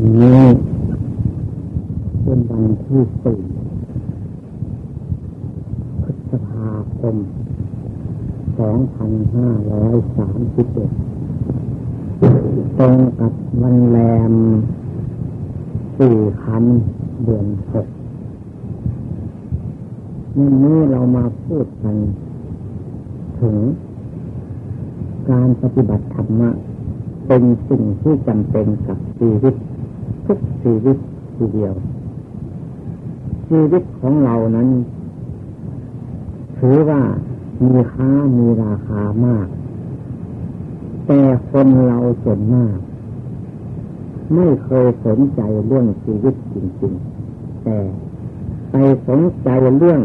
นี้เป็นวันที่สี่พฤษภาคมสองพันห้าร้อยสามสิบเอ็ดตรงกับวันแรมสี่คันเดือนหกวันนี้เรามาพูดกัน ถึง การปฏิบัติธรรมะเป็นสิ่งที่จำเป็นกับชีวิต ทุกชีวิตทีเดียว ชีวิตของเรานั้น ถือว่ามีค่ามีราคามาก แต่คนเราส่วนมาก ไม่เคยสนใจเรื่องชีวิตจริง ๆ แต่ไปสนใจเรื่อง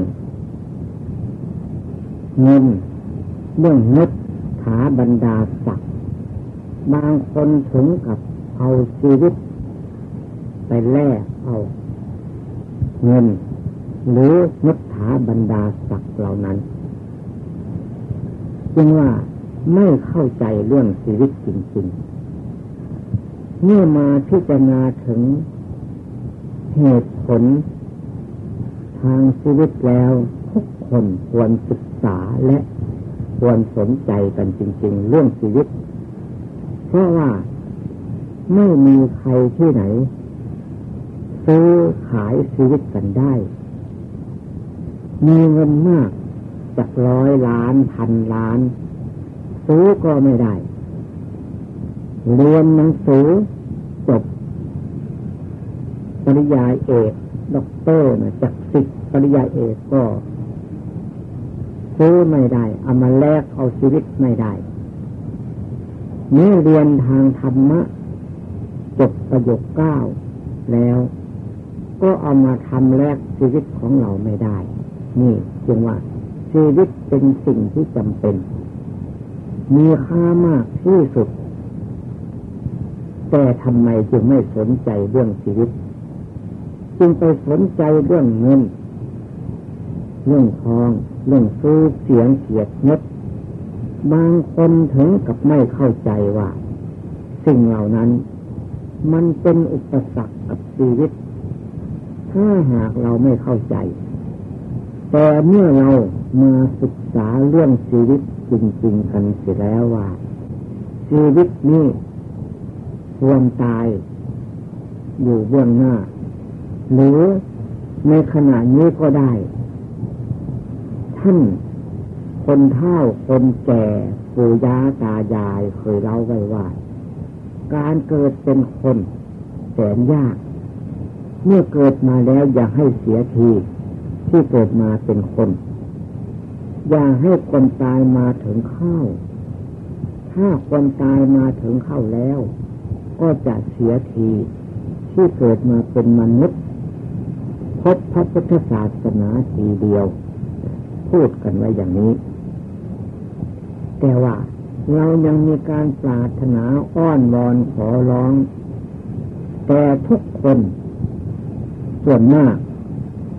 เงินเรื่องนกขาบรรดาศักดิ์บางคนถึงกับเอาชีวิต ไปแลกเอาเงิน หรือนักขาบรรดาศักดิ์เหล่านั้นจึงว่าไม่เข้าใจเรื่องชีวิตจริงๆ เมื่อมาพิจารณาถึงเหตุผล ทางชีวิตแล้วทุกคนควรศึกษาและควรสนใจกันจริง ๆ เรื่องชีวิต เพราะว่าไม่มีใครที่ไหน ซื้อขายชีวิตกันได้ มีเงินมากจากร้อยล้านพันล้าน ซื้อก็ไม่ได้ เรียนหนังสือจบ ปริญญาเอกด็อกเตอร์นะจากสิบปริญญาเอกก็ ซื้อไม่ได้ เอามาแลกเอาชีวิตไม่ได้นี่เรียนทางธรรมะ จบประโยคเก้าแล้ว ก็เอามาทำแลกชีวิตของเราไม่ได้ นี่จึงว่าชีวิตเป็นสิ่งที่จำเป็น มีค่ามากที่สุด แต่ทำไมจึงไม่สนใจเรื่องชีวิต จึงไปสนใจเรื่องเงิน เรื่องทอง เรื่องซื้อเสียงเกียรติยศบางคนถึงกับไม่เข้าใจว่า สิ่งเหล่านั้น มันเป็นอุปสรรคกับชีวิต ถ้าหากเราไม่เข้าใจ แต่เมื่อเรามาศึกษาเรื่องชีวิตจริงๆกันเสียแล้วว่า ชีวิตนี้ควรตายอยู่เบื้องหน้า หรือในขณะนี้ก็ได้ ท่านคนเฒ่าคนแก่ปู่ย่าตายายเคยเล่าไว้ว่า การเกิดเป็นคนแสนยาก เมื่อเกิดมาแล้วอย่าให้เสียทีที่เกิดมาเป็นคน อย่าให้คนตายมาถึงเข้า ถ้าคนตายมาถึงเข้าแล้ว ก็จะเสียทีที่เกิดมาเป็นมนุษย์พบพระพุทธศาสนาทีเดียว พูดกันไว้อย่างนี้ แต่ว่าเรายังมีการปรารถนาอ้อนวอนขอร้อง แต่ทุกคน ส่วนมาก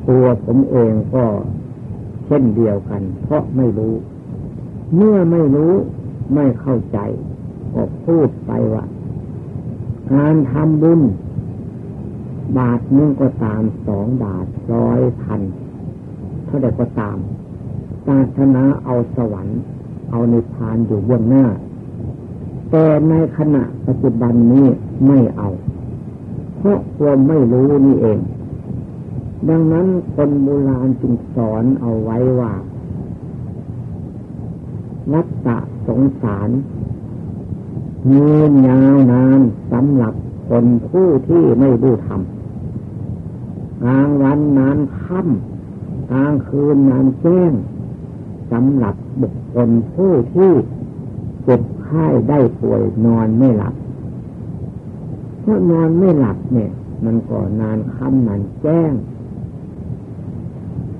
ตัวผมเองก็เช่นเดียวกัน เพราะไม่รู้ เมื่อไม่รู้ไม่เข้าใจก็พูดไปว่าการทำบุญ บาทนึงก็ตามสองบาทร้อยพันเท่าใดก็ตามปาถนาเอาสวรรค์ เอาในพานอยู่เบื้องหน้า แต่ในขณะปัจจุบันนี้ไม่เอา เพราะความไม่รู้นี่เอง ดังนั้นคนโบราณจึงสอนเอาไว้ว่า วัฏฏะสงสารมียาวนานสำหรับคนผู้ที่ไม่รู้ธรรมกลางวันนานค่ำกลางคืนนานแจ้งสำหรับบุคคลผู้ที่เจ็บไข้ได้ป่วยนอนไม่หลับเพราะนอนไม่หลับเนี่ย มันก็นานค่ำนานแจ้ง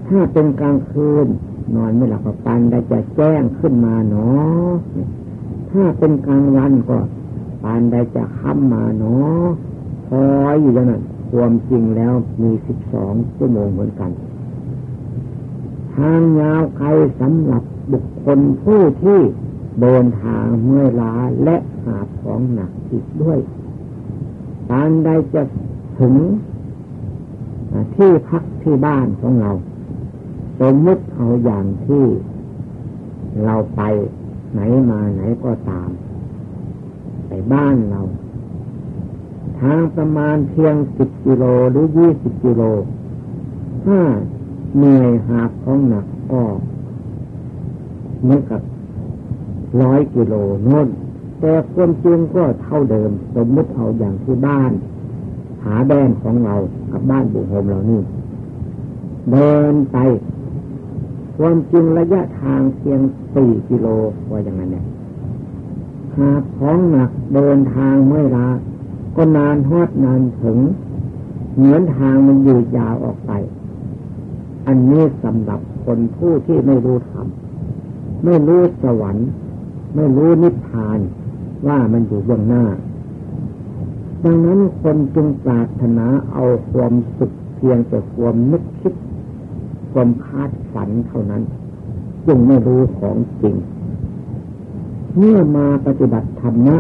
ถ้าเป็นกลางคืน นอนไม่หลับก็ปันได้จะแจ้งขึ้นมาเนาะถ้าเป็นกลางวันก็ปันได้จะค่ำมาเนาะคอยอยู่แล้วนั่นความจริงแล้วมีสิบสองชั่วโมงเหมือนกัน ทางยาวไกลสำหรับบุคคลผู้ที่เดินทางเมื่อล้าและหาของหนักอีกด้วยการใดจะถึงที่พักที่บ้านของเรา สมมติเอาอย่างที่เราไปไหนมาไหนก็ตาม ไปบ้านเรา ทางประมาณเพียงสิบกิโลหรือยี่สิบกิโล ถ้าเหนื่อยหาของหนักก็เหมือนกับร้อยกิโลโน่นแต่ความจริงก็เท่าเดิม สมมติเอาอย่างที่บ้าน หาแดนของเรากับบ้านบุโฮมเรานี่ เดินไป ความจริงระยะทางเพียงสี่กิโลว่าอย่างนั้นเนี่ยหากของหนักเดินทางเมื่อลาก็นานฮอดนานถึง เหมือนทางมันยืดยาวออกไป อันนี้สำหรับคนผู้ที่ไม่รู้ธรรมไม่รู้สวรรค์ ไม่รู้นิพพานว่ามันอยู่เบื้องหน้า ดังนั้นคนจึงปรารถนาเอาความสุขเพียงแต่ความนึกคิด ความคาดฝันเท่านั้นจึงไม่รู้ของจริง เมื่อมาปฏิบัติธรรมะ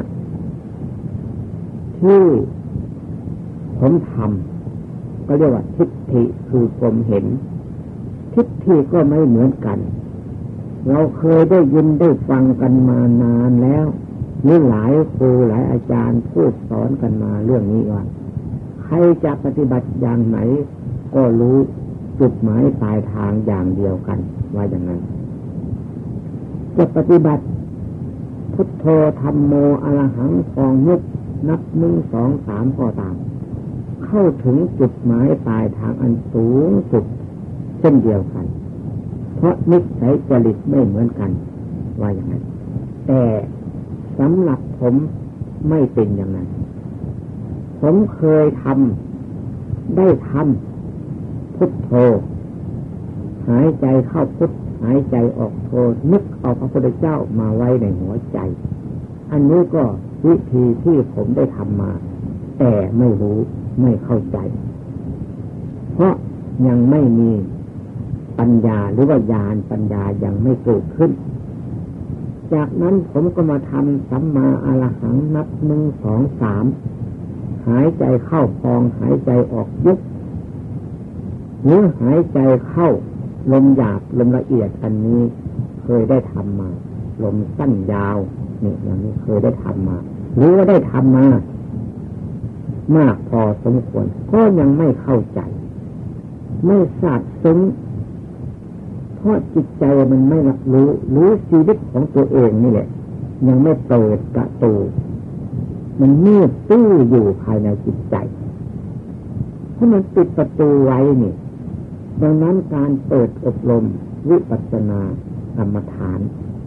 ที่ผมทำก็เรียกว่าทิฏฐิคือความเห็น ทิฏฐิก็ไม่เหมือนกัน เราเคยได้ยินได้ฟังกันมานานแล้วนี่หลายครูหลายอาจารย์พูดสอนกันมาเรื่องนี้ว่าใครจะปฏิบัติอย่างไหนก็รู้ จุดหมายปลายทางอย่างเดียวกันว่าอย่างนั้นจะปฏิบัติ พุทโธธรรมโมอรหังฟองยุบนับหนึ่งสองสามก็ตาม เข้าถึงจุดหมายปลายทางอันสูงสุดเช่นเดียวกัน เพราะนิสัยจริตไม่เหมือนกัน ว่าอย่างนั้น แต่สำหรับผมไม่เป็นอย่างนั้น ผมเคยทำได้ทำ พุทโธ หายใจเข้าพุทหายใจออกโธนึกเอาพระพุทธเจ้ามาไว้ในหัวใจ อันนี้ก็วิธีที่ผมได้ทำมา แต่ไม่รู้ไม่เข้าใจ เพราะยังไม่มีปัญญาหรือว่าญาณปัญญายังไม่เกิดขึ้น จากนั้นผมก็มาทำสัมมาอรหังนับหนึ่งสองสามหายใจเข้าพองหายใจออกยุบ หรือหายใจเข้าลมหยาบลมละเอียดอันนี้เคยได้ทำมา ลมสั้นยาวนี่อย่างนี้เคยได้ทำมา หรือว่าได้ทำมามากพอสมควร ก็ยังไม่เข้าใจ ไม่ทราบซึ้งเพราะจิตใจมันไม่รับรู้รู้ชีวิตของตัวเองนี่แหละ ยังไม่เปิดกระตูมันมืดตื้ออยู่ภายในจิตใจถ้ามันปิดประตูไว้นี่ ดังนั้นการเปิดอบรมวิปัสสนากรรมฐาน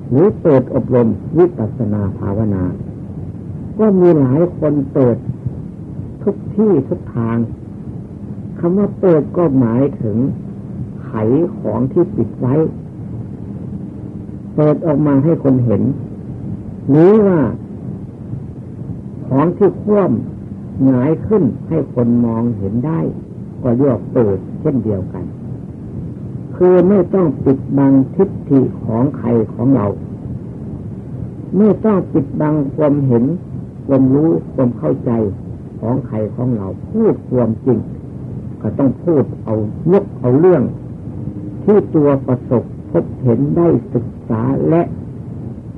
หรือเปิดอบรมวิปัสสนาภาวนา ก็มีหลายคนเปิดทุกที่ทุกทางคำว่าเปิดก็หมายถึงไขของที่ปิดไว้ เปิดออกมาให้คนเห็น หรือว่าของที่คว่ำหงายขึ้นให้คนมองเห็นได้ ก็เรียกเปิดเช่นเดียวกัน คือไม่ต้องปิดบังทิฏฐิของใครของเรา ไม่ต้องปิดบังความเห็นความรู้ความเข้าใจของใครของเรา พูดความจริง ก็ต้องพูดเอายกเอาเรื่อง ที่ตัวประสบพบเห็นได้ศึกษาและ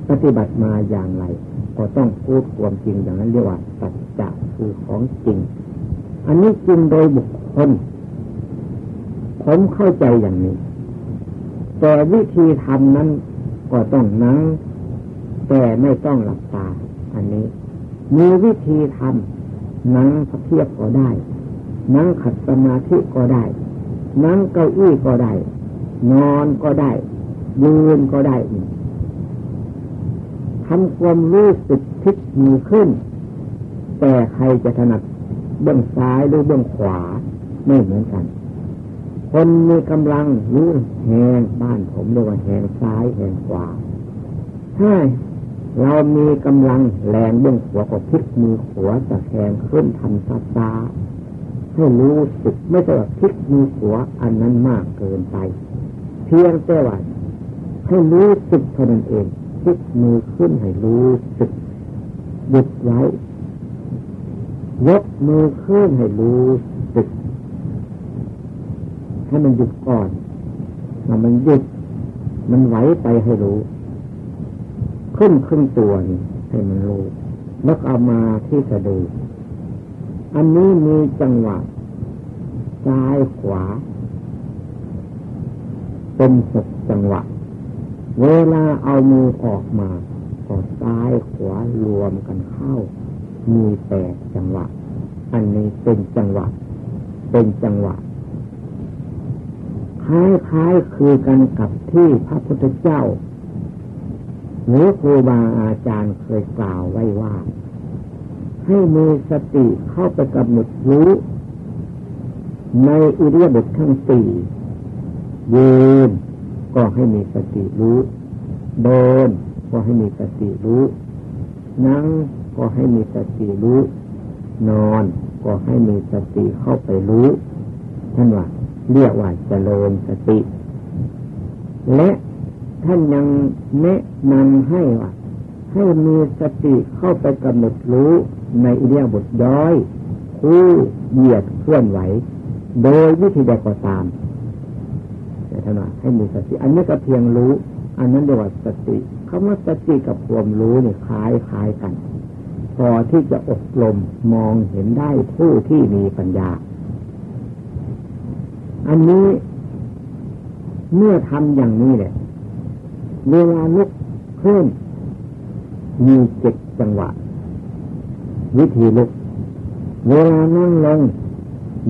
ปฏิบัติมาอย่างไร ก็ต้องพูดความจริงอย่างนั้นเรียกว่าสัจจะคือของจริง อันนี้จริงโดยบุคคลผมเข้าใจอย่างนี้ แต่วิธีทำนั้นก็ต้องนั่งแต่ไม่ต้องหลับตา อันนี้ มีวิธีทำนั่งพัเทียบก็ได้ นั่งขัดสมาธิก็ได้ นั่งเก้าอี้ก็ได้ นอนก็ได้ยืนก็ได้ทำความรู้สึกพลิกมือขึ้น แต่ใครจะถนัดเบื้องซ้ายหรือเบื้องขวาไม่เหมือนกัน คนมีกำลังรู้แหงบ้านผมเรียกว่าแหงซ้ายแหงขวาถ้าเรามีกำลังแรงเบื้องขวาก็พลิกมือขวาจะแหงขึ้นทำซาซาให้รู้สึกไม่ใช่ว่าพลิกมือขวาอันนั้นมากเกินไป เพียงแต่ว่าให้รู้สึกเท่านั้นเองพลิกมือขึ้นให้รู้สึกหยุดไว้ยกมือขึ้นให้รู้ ให้มันหยุดก่อนถ้ามันหยุด มันไหวไปให้รู้ ขึ้นขึ้นตัวนี่ให้มันรู้แล้วเอามาที่สะดืออันนี้มีจังหวะซ้ายขวา เป็นหกจังหวะ เวลาเอามือออกมาก็ซ้ายขวารวมกันเข้า มีแปดจังหวะ อันนี้เป็นจังหวะ เป็นจังหวะ คล้ายๆคือกันกับที่พระพุทธเจ้า หรือครูบาอาจารย์เคยกล่าวไว้ว่า ให้มีสติเข้าไปกำหนดรู้ ในอิริยาบถทั้งสี่ยืนก็ให้มีสติรู้ เดินก็ให้มีสติรู้ นั่งก็ให้มีสติรู้ นอนก็ให้มีสติเข้าไปรู้ท่านว่า เรียกว่าเจริญสติ และท่านยังแนะนำให้ว่าให้มีสติเข้าไปกำหนดรู้ในอิเดียบทย้อย คู่เหยียดเคลื่อนไหว โดยวิธีใดก็ตามแต่ท่านว่าให้มีสติ อันนี้ก็เพียงรู้ อันนั้นเรียกว่าสติคำว่าสติกับความรู้เนี่ยคล้ายคล้ายกัน พอที่จะอบรมมองเห็นได้ผู้ที่มีปัญญา อันนี้เมื่อทำอย่างนี้แหละ เวลาลุกขึ้นมีเจ็ดจังหวะ วิธีลุก เวลานั่งลง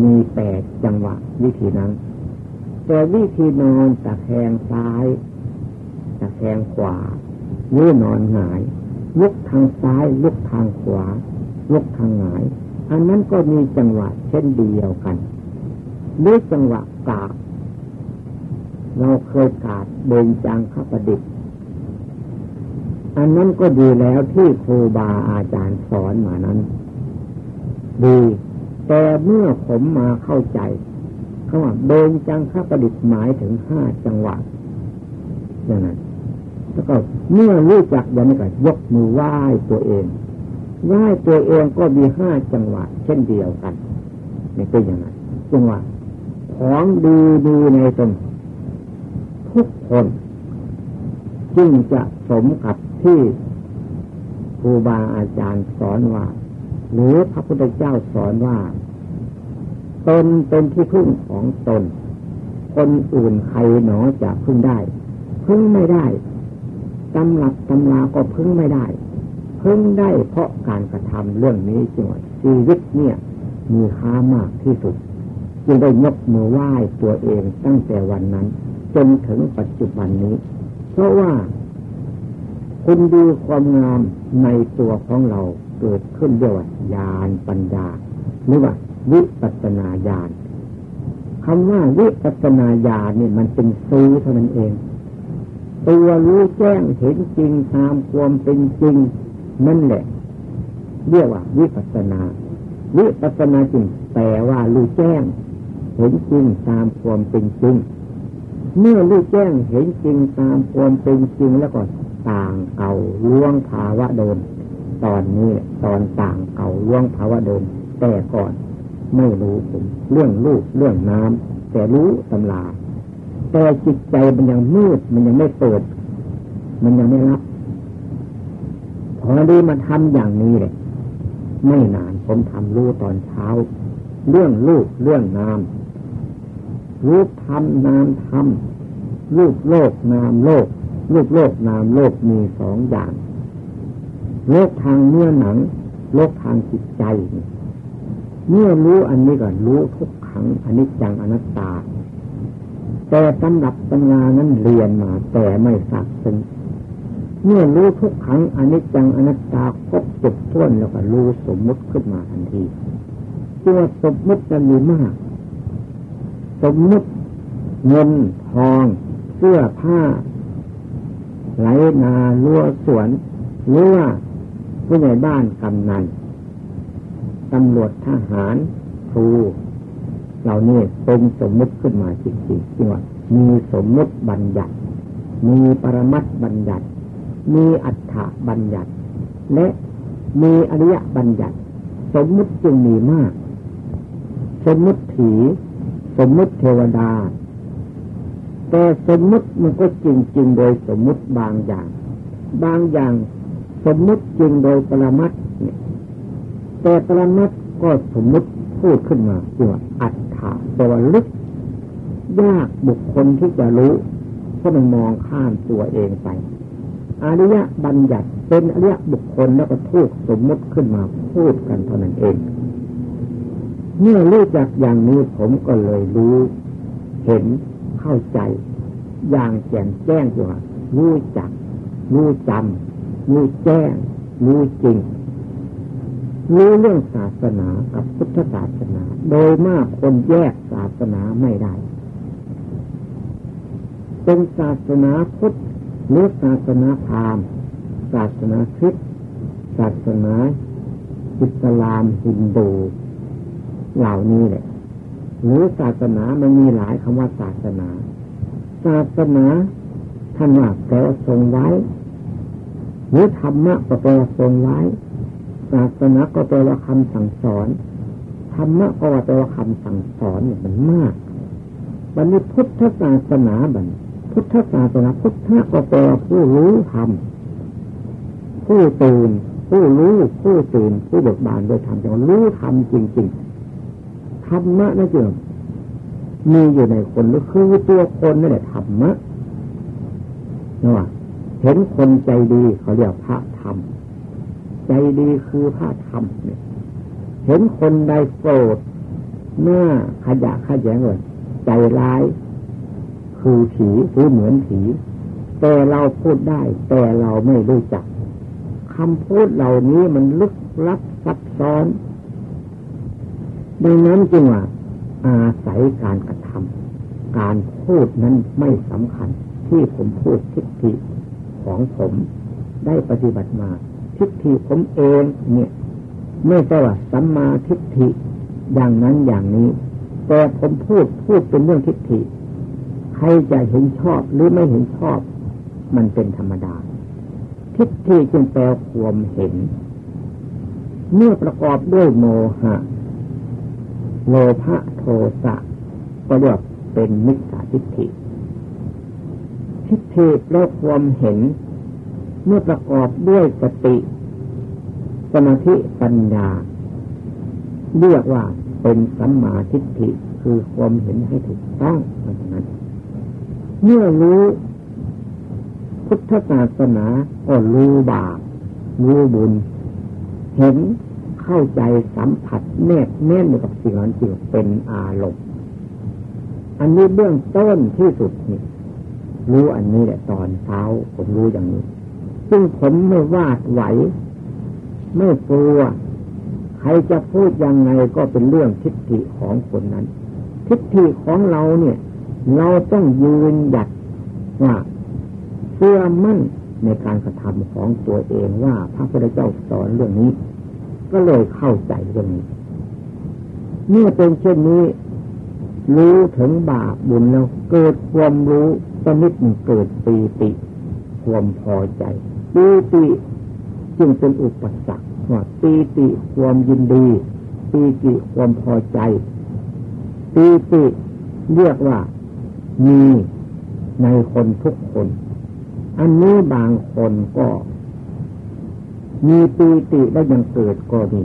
มีแปดจังหวะ วิธีนั้น แต่วิธีนอนตะแคงซ้ายตะแคงขวายืนอนหงายลุกทางซ้ายลุกทางขวาลุกทางหงาย อันนั้นก็มีจังหวะเช่นเดียวกัน ด้วยจังหวะกาบเราเคยกาดเบญจังขประดิษฐ์อันนั้นก็ดีแล้วที่ครูบาอาจารย์สอนมานั้น ดี แต่เมื่อผมมาเข้าใจเขาว่าเบญจังขประดิษฐ์หมายถึงห้าจังหวะอย่างนั้นแล้วก็เมื่อรู้จักอย่างนี้ก็ยกมือไหว้ตัวเองไหว้ตัวเองก็มีห้าจังหวะเช่นเดียวกันนี่เป็นอย่างนั้นจังหวะ ของดีดีในตนทุกคนจึงจะสมกับที่ครูบาอาจารย์สอนว่า หรือพระพุทธเจ้าสอนว่า ตนเป็นที่พึ่งของตน คนอื่นใครหนอจะพึ่งได้ พึ่งไม่ได้ตำหลักตำลาก็พึ่งไม่ได้ พึ่งได้เพราะการกระทำเรื่องนี้จึงว่าชีวิตเนี่ย มีค่ามากที่สุด จึงได้ยกมือไหว้ตัวเองตั้งแต่วันนั้น จนถึงปัจจุบันนี้ เพราะว่าคุณดูความงามในตัวของเราเกิดขึ้นเรียว่าญาณปัญญาหรือว่าวิปัสนาญาณคำว่าวิปัสนาญาณนี่มันเป็นซื้อเท่านั้นเอง ตัวรู้แจ้งเห็นจริงตามความเป็นจริงนั่นแหละ เรียกว่าวิปัสนา วิปัสนาจริงแปลว่ารู้แจ้ง เห็นจริงตามความเป็นจริง เมื่อรู้แจ้งเห็นจริงตามความเป็นจริงแล้วก็ต่างเก่าล่วงภาวะเดิม ตอนนี้ตอนต่างเก่าล่วงภาวะเดิม แต่ก่อนไม่รู้ผมเรื่องลูกเรื่องน้ำแต่รู้ตำราแต่จิตใจมันยังมืดมันยังไม่เปิด มันยังไม่รับพอดีมาทำอย่างนี้เลยไม่นานผมทำรู้ตอนเช้า เรื่องลูกเรื่องน้ำ รูปธรรมนามธรรมรูปโลกนามโลก รูปโลกนามโลกมีสองอย่าง โลกทางเนื้อหนัง โลกทางจิตใจเมื่อรู้อันนี้ก่อนรู้ทุกขังอนิจจังอนัตตา แต่ตำหรับตำรานั้นเรียนมา แต่ไม่สักซึ้งเมื่อรู้ทุกขังอนิจจังอนัตตาครบจุดท้วนแล้วก็รู้สมมุติขึ้นมาทันทีตัวสมมุติจะมีมาก สมมุติเงินทอง เสื้อผ้า ไหลนาลัวสวนหรือว่าผู้ใหญ่บ้านกำนันตำรวจทหารครูเหล่านี้เป็นสมมุติขึ้นมาจริงๆจริงว่ามีสมมุติบัญญัติ มีปรมัตบัญญัติ มีอัฏฐบัญญัติ และมีอริยบัญญัติ สมมุติจึงมีมาก สมมุติผี สมมุติเทวดา แต่สมมุติมันก็จริงจริงโดยสมมุติบางอย่าง บางอย่างสมมุติจริงโดยปรมัตเนี่ยแต่ปรมัตก็สมมุติพูดขึ้นมาว่าอัตถาตัวลึก ยากบุคคลที่จะรู้เพราะมันมองข้ามตัวเองไปอริยบัญญัติเป็นอริยบุคคลแล้วก็ทูกสมมติขึ้นมาพูดกันเท่านั้นเอง เมื่อรู้จักอย่างนี้ผมก็เลยรู้ เห็นเข้าใจ อย่างแจ่มแจ้งว่ารู้จัก รู้จำรู้แจ้ง รู้จริง รู้เรื่องศาสนากับพุทธศาสนา โดยมากคนแยกศาสนาไม่ได้ เป็นศาสนาพุทธหรือศาสนาพราหมณ์ศาสนาคริสต์ศาสนาอิสลามฮินดู เหล่านี้แหละ หรือศาสนามันมีหลายคำว่าศาสนา ศาสนาท่านว่าแปลทรงไว้ หรือธรรมะก็แปลทรงไว้ ศาสนาก็แปลว่าคำสั่งสอน ธรรมะก็แปลว่าคำสั่งสอนเนี่ยมันมากวันนี้พุทธศาสนาบันพุทธศาสนาพุทธะก็แปลผู้รู้ธรรมผู้ตื่นผู้รู้ผู้ตื่นผู้เบิกบานโดยธรรมจะรู้ธรรมจริง ๆ รรมะนั่นเองมีอยู่ในคนหรือคือตัวคนนั่นแหละธรรมะนะว่าเห็นคนใจดีเขาเรียกพระธรรม ใจดีคือพระธรรมเนี่ย เห็นคนใดโกรธหน้าขยะขยงเลยใจร้าย คือผีหรือเหมือนผี แต่เราพูดได้ แต่เราไม่รู้จักคำพูดเหล่านี้มันลึกลับซับซ้อน ดังนั้นจึงว่า อาศัยการกระทำการพูดนั้นไม่สำคัญ ที่ผมพูดทิฏฐิของผมได้ปฏิบัติมา ทิฏฐิผมเองเนี่ย ไม่ใช่ว่าสัมมาทิฏฐิอย่างนั้นอย่างนี้ แต่ผมพูดพูดเป็นเรื่องทิฏฐิใครจะเห็นชอบหรือไม่เห็นชอบ มันเป็นธรรมดา ทิฏฐิจึงแปลความเห็น เมื่อประกอบด้วยโมหะ โลภะโทสะก็เรียกเป็นมิจฉาทิฏฐิทิฏฐิแปลความเห็น เมื่อประกอบด้วยสติ สมาธิปัญญา เรียกว่าเป็นสัมมาทิฏฐิคือความเห็นให้ถูกต้องเพราะฉะนั้น เมื่อรู้พุทธศาสนาก็รู้บาปรู้บุญ เห็น เข้าใจสัมผัสแนบแน่นกับสิ่งนั้นจริงเป็นอารมณ์ อันนี้เบื้องต้นที่สุดนี่รู้อันนี้แหละตอนเช้าผมรู้อย่างนี้ ซึ่งผมไม่วาดไหว ไม่กลัว ใครจะพูดยังไงก็เป็นเรื่องทิฏฐิของคนนั้น ทิฏฐิของเราเนี่ย เราต้องยืนหยัดว่าเชื่อมั่นในการกระทำของตัวเองว่าพระพุทธเจ้าสอนเรื่องนี้ ก็เลยเข้าใจเรื่องนี้เมื่อเป็นเช่นนี้ รู้ถึงบาปบุญแล้วเกิดความรู้สมิตเกิดปีติ ความพอใจปีติจึงเป็นอุปสรรคว่าปีติความยินดีปีติความพอใจปีติเรียกว่ามีในคนทุกคน อันนี้บางคนก็ มีปีติแล้วยังเกิดก็มี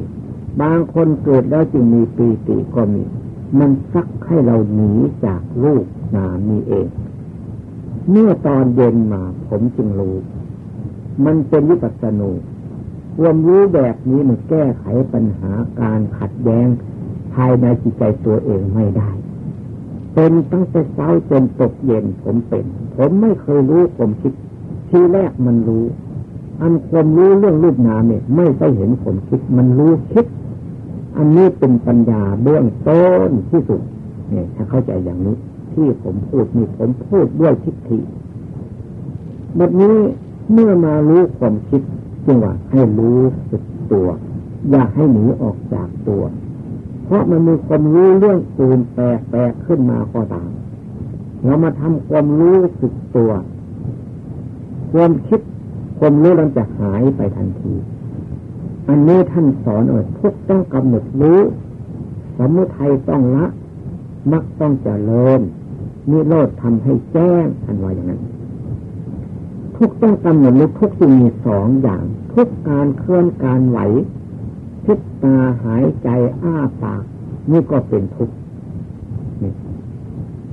บางคนเกิดแล้วจึงมีปีติก็มี มันซักให้เราหนีจากลูกนามีเอง เมื่อตอนเย็นมาผมจึงรู้ มันเป็นวิปัสสนูความรู้แบบนี้มันแก้ไขปัญหาการขัดแย้งภายในจิตใจตัวเองไม่ได้ เป็นตั้งแต่เช้าจนตกเย็นผมเป็น ผมไม่เคยรู้ผมคิด ทีแรกมันรู้ อันความรู้เรื่องรูปนามเนี่ย ไม่ได้เห็นผมคิดมันรู้คิด อันนี้เป็นปัญญาเบื้องต้นที่สุดเนี่ยถ้าเข้าใจอย่างนี้ ที่ผมพูดนี่ผมพูดด้วยทิฏฐิแบบนี้เมื่อมารู้ความคิดจึงว่าให้รู้สึกตัว อย่าให้หนีออกจากตัว เพราะมันมีความรู้เรื่องอื่นแปลกๆขึ้นมาก็ตามเรามาทำความรู้สึกตัว ความคิด ความรู้มันจะหายไปทันที อันนี้ท่านสอนเออทุกต้องกำหนดรู้สมุทัยต้องละมักต้องเจริญนิโรธทำให้แจ้งอันว่าอย่างนั้น ทุกต้องกำหนดรู้ทุกจึงมีสองอย่าง ทุกการเคลื่อนการไหวพิษตาหายใจอ้าปาก นี่ก็เป็นทุกนี่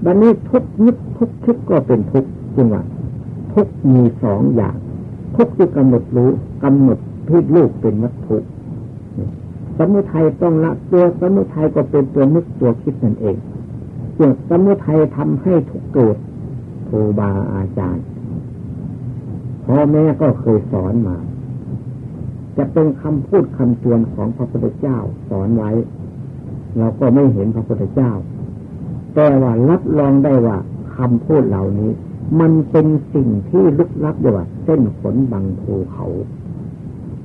บัดนี้ทุกยิบทุกคิดก็เป็นทุกข์จริงว่าทุกมีสองอย่าง ทุกที่กำหนดรู้กำหนดพิจลูกเป็นวัตถุสมุทัยต้องละตัวสมุทัยก็เป็นตัวนึกตัวคิดนั่นเองส่วนสมุทัยทำให้ทุกเกิดครูบาอาจารย์พ่อแม่ก็เคยสอนมา จะเป็นคำพูดคำเตือนของพระพุทธเจ้าสอนไว้ เราก็ไม่เห็นพระพุทธเจ้า แต่ว่ารับรองได้ว่าคำพูดเหล่านี้ มันเป็นสิ่งที่ลึกลับเดียว่า เส้นขนบังภูเขา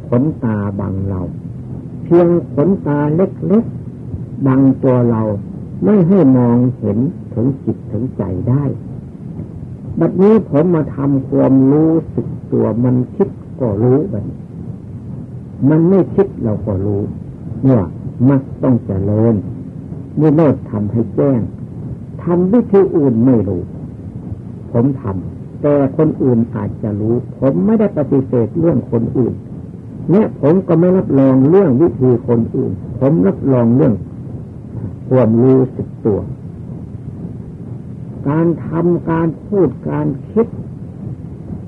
ขนตาบังเรา เพียงขนตาเล็กๆบังตัวเราไม่ให้มองเห็นถึงจิตถึงใจได้ บัดนี้ผมมาทำความรู้สึกตัวมันคิดก็รู้แบบมันไม่คิดเราก็รู้เนี่ยมักต้องเจริญนี่โนดทำให้แจ้งทำวิธีอื่นไม่รู้ ผมทำแต่คนอื่นอาจจะรู้ ผมไม่ได้ปฏิเสธเรื่องคนอื่นและผมก็ไม่รับรองเรื่องวิธีคนอื่น ผมรับรองเรื่องความรู้สึกตัว การทำการพูดการคิด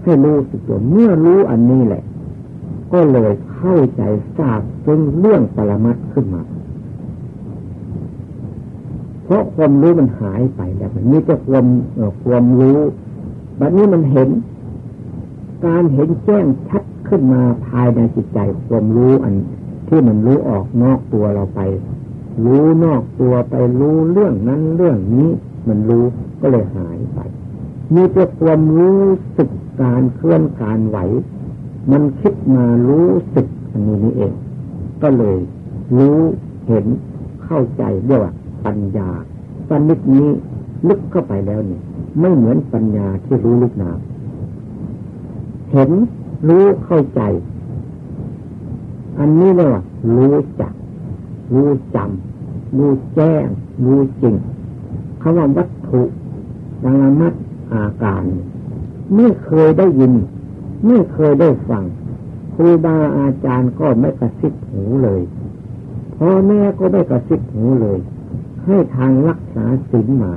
ให้รู้สึกตัว เมื่อรู้อันนี้แหละ ก็เลยเข้าใจทราบซึ่งเรื่องปรมัตขึ้นมา ราะความรู้มันหายไปแล้วมันมีแต่ความความรู้แบบนี้มันเห็น การเห็นแจ้งชัดขึ้นมาภายในจิตใจความรู้อันที่มันรู้ออกนอกตัวเราไป รู้นอกตัวไปรู้เรื่องนั้นเรื่องนี้ มันรู้ก็เลยหายไป มีแต่ความรู้สึกการเคลื่อนการไหว มันคิดมารู้สึกอันนี้นี่เอง ก็เลยรู้เห็นเข้าใจเรียกว่า ปัญญาปัญญนี้ลึกเข้าไปแล้วเนี่ยไม่เหมือนปัญญาที่รู้ลึกนาเห็นรู้เข้าใจ อันนี้เรียกว่ารู้จัก รู้จำรู้แจ้ง รู้จริงคำว่าวัตถุดังมัดอาการไม่เคยได้ยิน ไม่เคยได้ฟังครูบาอาจารย์ก็ไม่กระซิบหูเลยพ่อแม่ก็ไม่กระซิบหูเลย ให้ทางรักษาศีลมา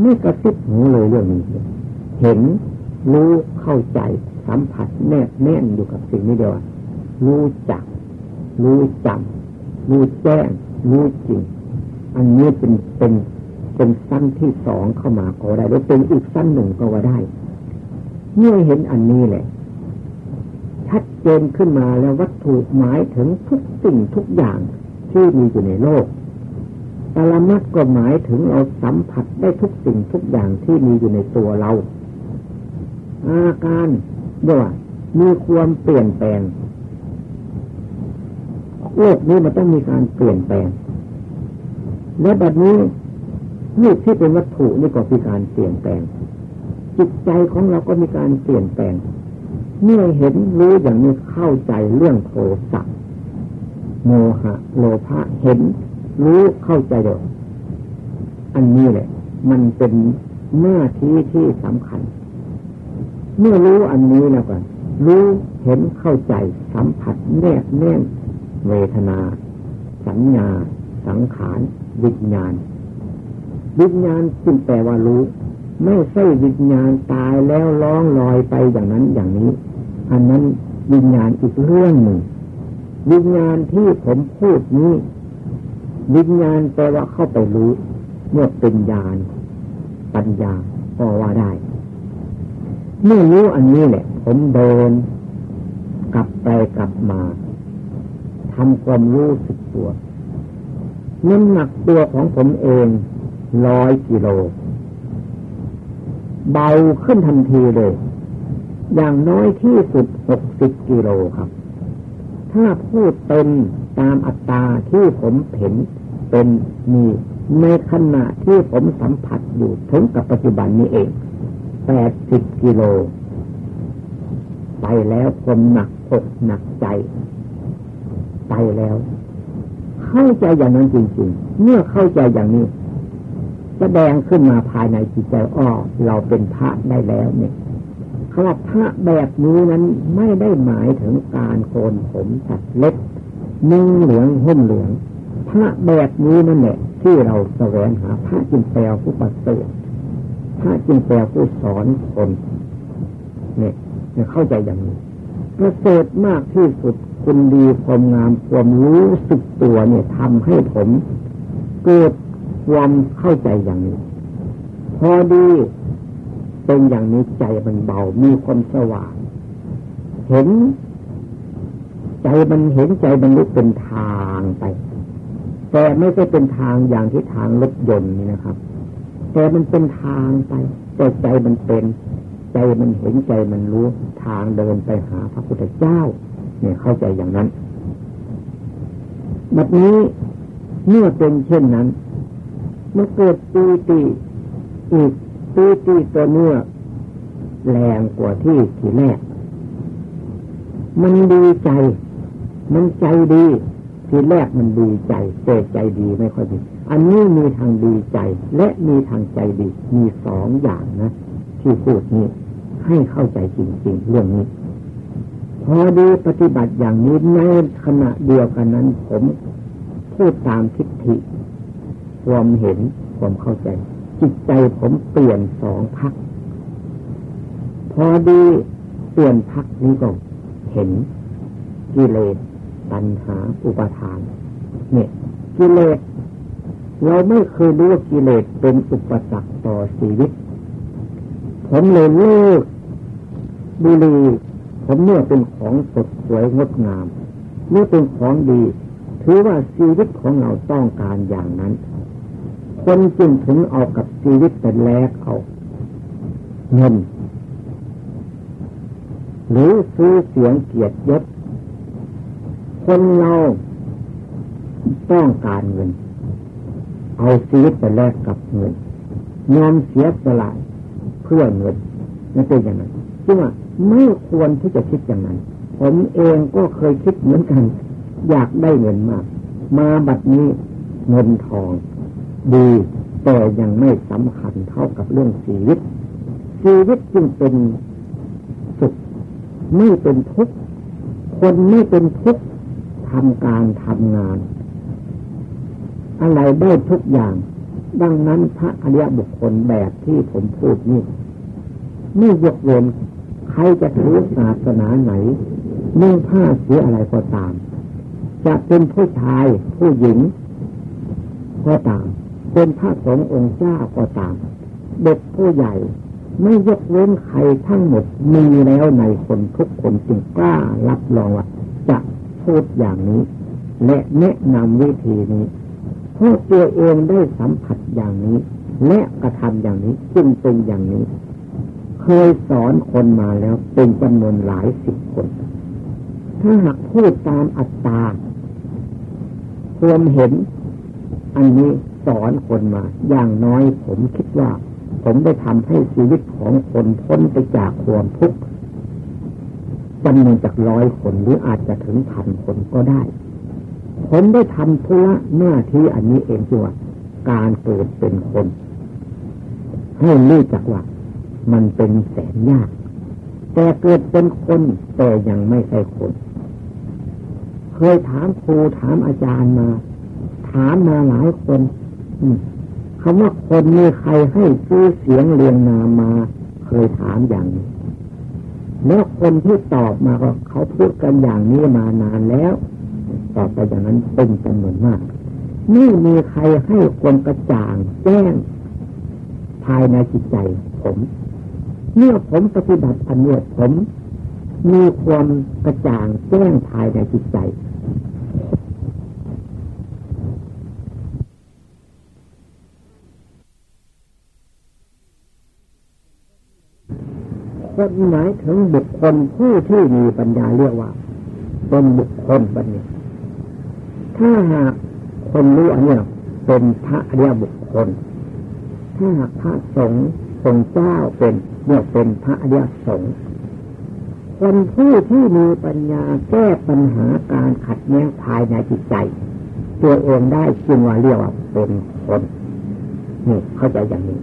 ไม่กระซิบหูเลยเรื่องนี้ เห็นรู้เข้าใจสัมผัสแนบแน่นอยู่กับสิ่งนี้เดียวรู้จัก รู้จำรู้แจ้งรู้จริง อันนี้เป็นเป็นเป็นสั้นที่สองเข้ามาก็ได้หรือเป็นอีกสั้นหนึ่งก็ว่าได้เมื่อเห็นอันนี้แหละ ชัดเจนขึ้นมาแล้ววัตถุหมายถึงทุกสิ่งทุกอย่างที่มีอยู่ในโลก ปรมัตก็หมายถึงเราสัมผัสได้ทุกสิ่งทุกอย่างที่มีอยู่ในตัวเรา อาการด้วยมีความเปลี่ยนแปลงโลกนี้มันต้องมีการเปลี่ยนแปลง และแบบนี้รูปที่เป็นวัตถุนี่ก็มีการเปลี่ยนแปลง จิตใจของเราก็มีการเปลี่ยนแปลง เมื่อเห็นรู้อย่างนี้เข้าใจเรื่องโทสะโมหะ โลภะเห็น รู้เข้าใจเดียวอันนี้แหละ มันเป็นหน้าที่ที่สำคัญ เมื่อรู้อันนี้แล้วกันรู้เห็นเข้าใจสัมผัสแนบแน่นเวทนา สัญญา สังขาร วิญญาณ วิญญาณจึงแปลว่ารู้ ไม่ใช่วิญญาณตายแล้วร้องลอยไปอย่างนั้นอย่างนี้ อันนั้นวิญญาณอีกเรื่องหนึ่ง วิญญาณที่ผมพูดนี้ วิญญาณแปลว่าเข้าไปรู้ เมื่อเป็นญาณปัญญาก็ว่าได้ เมื่อรู้อันนี้แหละ ผมเดิน กลับไปกลับมาทำความรู้สึกตัวน้ำหนักตัวของผมเองร้อยกิโล เบาขึ้นทันทีเลย อย่างน้อยที่สุดหกสิบกิโลครับ ถ้าพูดเป็นตามอัตราที่ผมเห็น เป็นมีในขณะที่ผมสัมผัสอยู่ถึงกับปัจจุบันนี้เองแปดสิบกิโล ไปแล้วผมหนักอกหนักใจใจแล้ว เข้าใจอย่างนั้นจริงๆ เมื่อเข้าใจอย่างนี้แสดงขึ้นมาภายในจิตใจอ้อเราเป็นพระได้แล้วเนี่ยคำว่าพระแบบนี้นั้นไม่ได้หมายถึงการโกนผมตัดเล็บนุ่งเหลืองห่มเหลือง พระแบบนี้นั่นแหละที่เราแสวงหาพระจิงแปลผู้ปฏิเสธพระจิงแปลผู้สอนคนเนี่ยเข้าใจอย่างนี้ประเสริฐมากที่สุดคุณดีความงามความรู้สึกตัวเนี่ยทำให้ผมเกิดความเข้าใจอย่างนี้ พอดีเป็นอย่างนี้ใจมันเบา มีความสว่าง เห็น ใจมันเห็นใจมันลุกเป็นทางไป แต่ไม่ใช่เป็นทางอย่างที่ทางรถยนต์นี่นะครับ แต่มันเป็นทางไป แต่ใจมันเป็น ใจมันเห็นใจมันรู้ทางเดินไปหาพระพุทธเจ้า เนี่ยเข้าใจอย่างนั้นแบบนี้เมื่อเป็นเช่นนั้นมันเกิดปีติอีกปีติตัวเนื้อแรงกว่าที่ทีแรก มันดีใจ มันใจดี ทีแรกมันดีใจแต่ใจดีไม่ค่อยดี อันนี้มีทางดีใจและมีทางใจดี มีสองอย่างนะ ที่พูดนี้ให้เข้าใจจริง ๆ เรื่องนี้ พอดีปฏิบัติอย่างนี้ในขณะเดียวกันนั้น ผมพูดตามทิฏฐิความเห็นความเข้าใจ จิตใจผมเปลี่ยนสองพัก พอดีเปลี่ยนพักนี้ก็เห็นกิเลส ตัณหาอุปทาน เนี่ยกิเลสเราไม่เคยรู้ว่ากิเลสเป็นอุปสรรคต่อชีวิต ผมเลยเลิกบุรีผมเนี่ยเป็นของสดสวยงดงามเมื่อเป็นของดี ถือว่าชีวิตของเราต้องการอย่างนั้น คนจึงถึงเอากับชีวิตเป็นแลกเอาเงินหรือซื้อเสียงเกียรติยศ คนเราต้องการเงิน เอาชีวิตไปแลกกับเงินยอมเสียสละเพื่อเงินนั่นเป็นอย่างนั้นจึงว่าไม่ควรที่จะคิดอย่างนั้น ผมเองก็เคยคิดเหมือนกัน อยากได้เงินมาก มาบัดนี้เงินทอง ดี แต่ยังไม่สำคัญเท่ากับเรื่องชีวิต ชีวิตจึงเป็นสุขไม่เป็นทุกข์คนไม่เป็นทุกข์ำการทำงาน อะไรได้ทุกอย่าง ดังนั้นพระอริยบุคคลแบบที่ผมพูดนี่ไม่ยกเว้นใครจะถือศาสนาไหนนุ่งผ้าเสียอะไรก็ตาม จะเป็นผู้ชายผู้หญิง ก็ตาม เป็นพระสงฆ์องค์เจ้าก็ตาม เด็กผู้ใหญ่ไม่ยกเว้นใครทั้งหมดมีแล้วในคนทุกคนจึงกล้ารับรองว่าจะ พูดอย่างนี้ และแนะนำวิธีนี้เพราะตัวเองได้สัมผัสอย่างนี้ และกระทำอย่างนี้จึงเป็นอย่างนี้ เคยสอนคนมาแล้วเป็นจำนวนหลายสิบคน ถ้าหากพูดตามอัตตาความเห็น อันนี้สอนคนมา อย่างน้อยผมคิดว่า ผมได้ทำให้ชีวิตของคนพ้นไปจากความทุกข์ จำนวนจากร้อยคนหรืออาจจะถึงพันคนก็ได้ ผมได้ทำธุระหน้าที่อันนี้เองจีว่าการเกิดเป็นคนให้รู้จักว่ามันเป็นแสนยาก แต่เกิดเป็นคนแต่ยังไม่ใช่คน เคยถามครูถามอาจารย์มา ถามมาหลายคนคำว่าคนมีใครให้ชื่อเสียงเรียงนามมา เคยถามอย่างนี้ แล้วคนที่ตอบมาก็เขาพูดกันอย่างนี้มานานแล้ว ตอบไปอย่างนั้นเป็นจำนวนมากไม่มีใครให้ความกระจ่างแจ้งภายในจิตใจผมเมื่อผมปฏิบัติอันนี้ผมมีความกระจ่างแจ้งภายในจิตใจ คนหมายถึงบุคคลผู้ที่มีปัญญาเรียกว่า เป็นบุคคลบัญญัติถ้าหากคนรู้อันนี้เป็นพระอริยบุคคล ถ้าหากพระสงฆ์ทรงเจ้าเป็นเนี่ยเป็นพระอริยสงฆ์คคนผู้ที่มีปัญญาแก้ปัญหาการขัดแย้งภายในจิตใจ ตัวเองได้จึงว่าเรียกว่าเป็นคนนี่เข้าใจอย่างนี้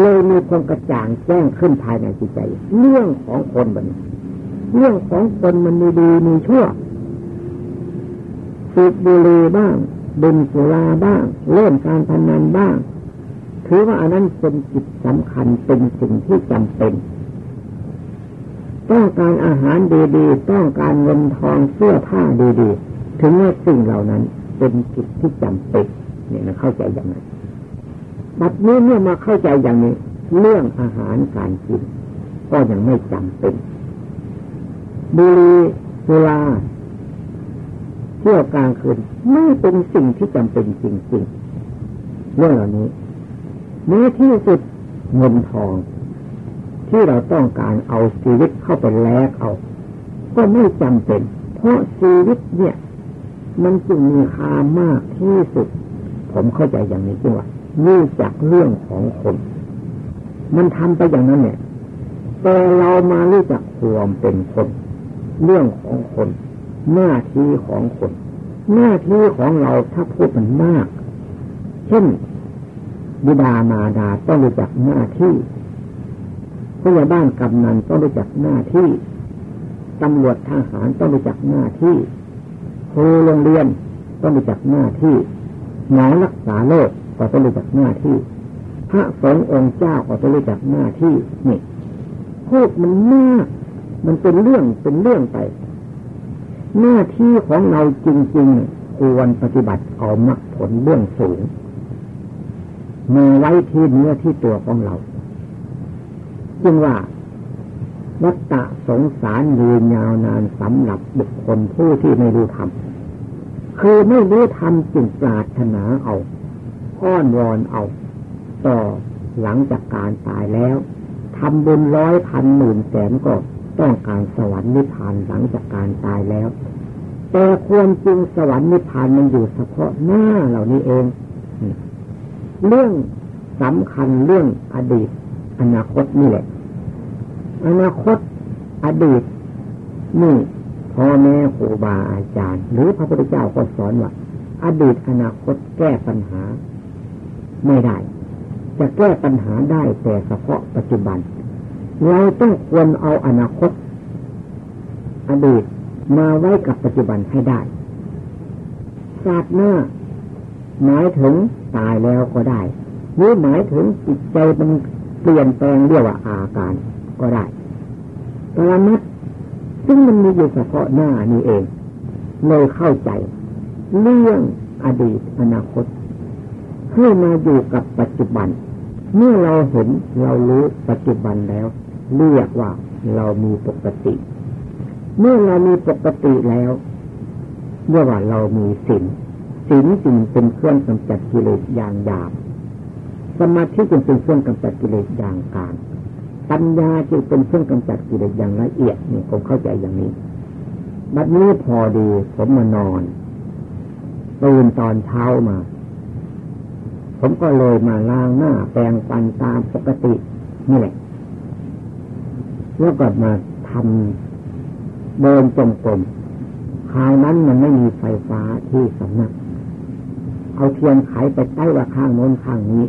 เลยมีความกระจ่างแจ้งขึ้นภายในจิตใจ เรื่องของคนบันเรื่องของคนมันมีดีมีชั่วสูบบุหรี่บ้างดื่มสุราบ้าง เล่นการพนันบ้าง ถือว่าอันนั้นเป็นจิตสำคัญเป็นสิ่งที่จำเป็น ต้องการอาหารดีๆ ต้องการเงินทองเสื้อผ้าดีๆ ถึงแม้สิ่งเหล่านั้นเป็นจิตที่จำเป็นเนี่ยนะเข้าใจอย่างนั้น บัดนี้เมื่อมาเข้าใจอย่างนี้ เรื่องอาหารการกินก็ยังไม่จำเป็นบุรีเวลาเที่ยวกลางคืนไม่เป็นสิ่งที่จำเป็นจริงๆเรื่องเหล่านี้แม้ที่สุดเงินทอง ที่เราต้องการเอาชีวิตเข้าไปแลกเอา ก็ไม่จำเป็น เพราะชีวิตเนี่ย มันจึงมีค่ามากที่สุด ผมเข้าใจอย่างนี้จริงว่า นี่จากเรื่องของคน มันทำไปอย่างนั้นเนี่ยแต่เรามารู้จักความเป็นคน เรื่องของคน หน้าที่ของคน หน้าที่ของเราถ้าพูดมันมาก เช่นบิดามาดาต้องรู้จักหน้าที่ผู้ใหญ่บ้านกำนันต้องรู้จักหน้าที่ตำรวจทหารต้องรู้จักหน้าที่ครูโรงเรียนต้องรู้จักหน้าที่หมอรักษาโรค ก็ต้องรู้จักหน้าที่ พระสงฆ์องค์เจ้าก็ต้องรู้จักหน้าที่นี่พูดมันมากมันเป็นเรื่องเป็นเรื่องไป หน้าที่ของเราจริงๆควรปฏิบัติเอามรรคผลเรื่องสูงมีไว้ที่เนื้อที่ตัวของเราจึงว่าวัตตะสงสารยืนยาวนานสำหรับบุคคลผู้ที่ไม่รู้ธรรมคือไม่รู้ธรรมจึงปรารถนาเอา อ้อนวอนเอาต่อหลังจากการตายแล้วทำบุญร้อยพันหมื่นแสนก็ต้องการสวรรค์นิพพานหลังจากการตายแล้ว แต่ความจริงสวรรค์นิพพานมันอยู่เฉพาะหน้าเหล่านี้เอง เรื่องสำคัญเรื่องอดีต อนาคตนี่แหละ อนาคตอดีตนี่พ่อแม่ครูบาอาจารย์ หรือพระพุทธเจ้าก็สอนว่าอดีตอนาคตแก้ปัญหา ไม่ได้ จะแก้ปัญหาได้แต่เฉพาะปัจจุบัน เราต้องควรเอาอนาคต อดีตมาไว้กับปัจจุบันให้ได้ศาสตร์หน้าหมายถึงตายแล้วก็ได้หรือหมายถึงจิตใจมันเปลี่ยนแปลงเรียกว่าอาการก็ได้ปรมัตซึ่งมันมีอยู่เฉพาะหน้านี้เองเลยเข้าใจ เรื่องอดีตอนาคต ให้มาอยู่กับปัจจุบัน เมื่อเราเห็นเรารู้ปัจจุบันแล้ว เรียกว่าเรามีปกติ เมื่อเรามีปกติแล้วเรียกว่าเรามีศีลศีลจึงเป็นเครื่องกำจัดกิเลสอย่างหยาบสมาธิจึงเป็นเครื่องกำจัดกิเลสอย่างกลางปัญญาจึงเป็นเครื่องกำจัดกิเลสอย่างละเอียดนี่ผมเข้าใจอย่างนี้บัดนี้พอดีผมมานอนตื่นตอนเช้ามา ผมก็เลยมาล้างหน้าแปรงฟันตามปกตินี่แหละ แล้วก็มาทำเดินจงกรมคราวนั้นมันไม่มีไฟฟ้าที่สำนัก เอาเทียนไขไปใต้ว่าข้างโน้นข้างนี้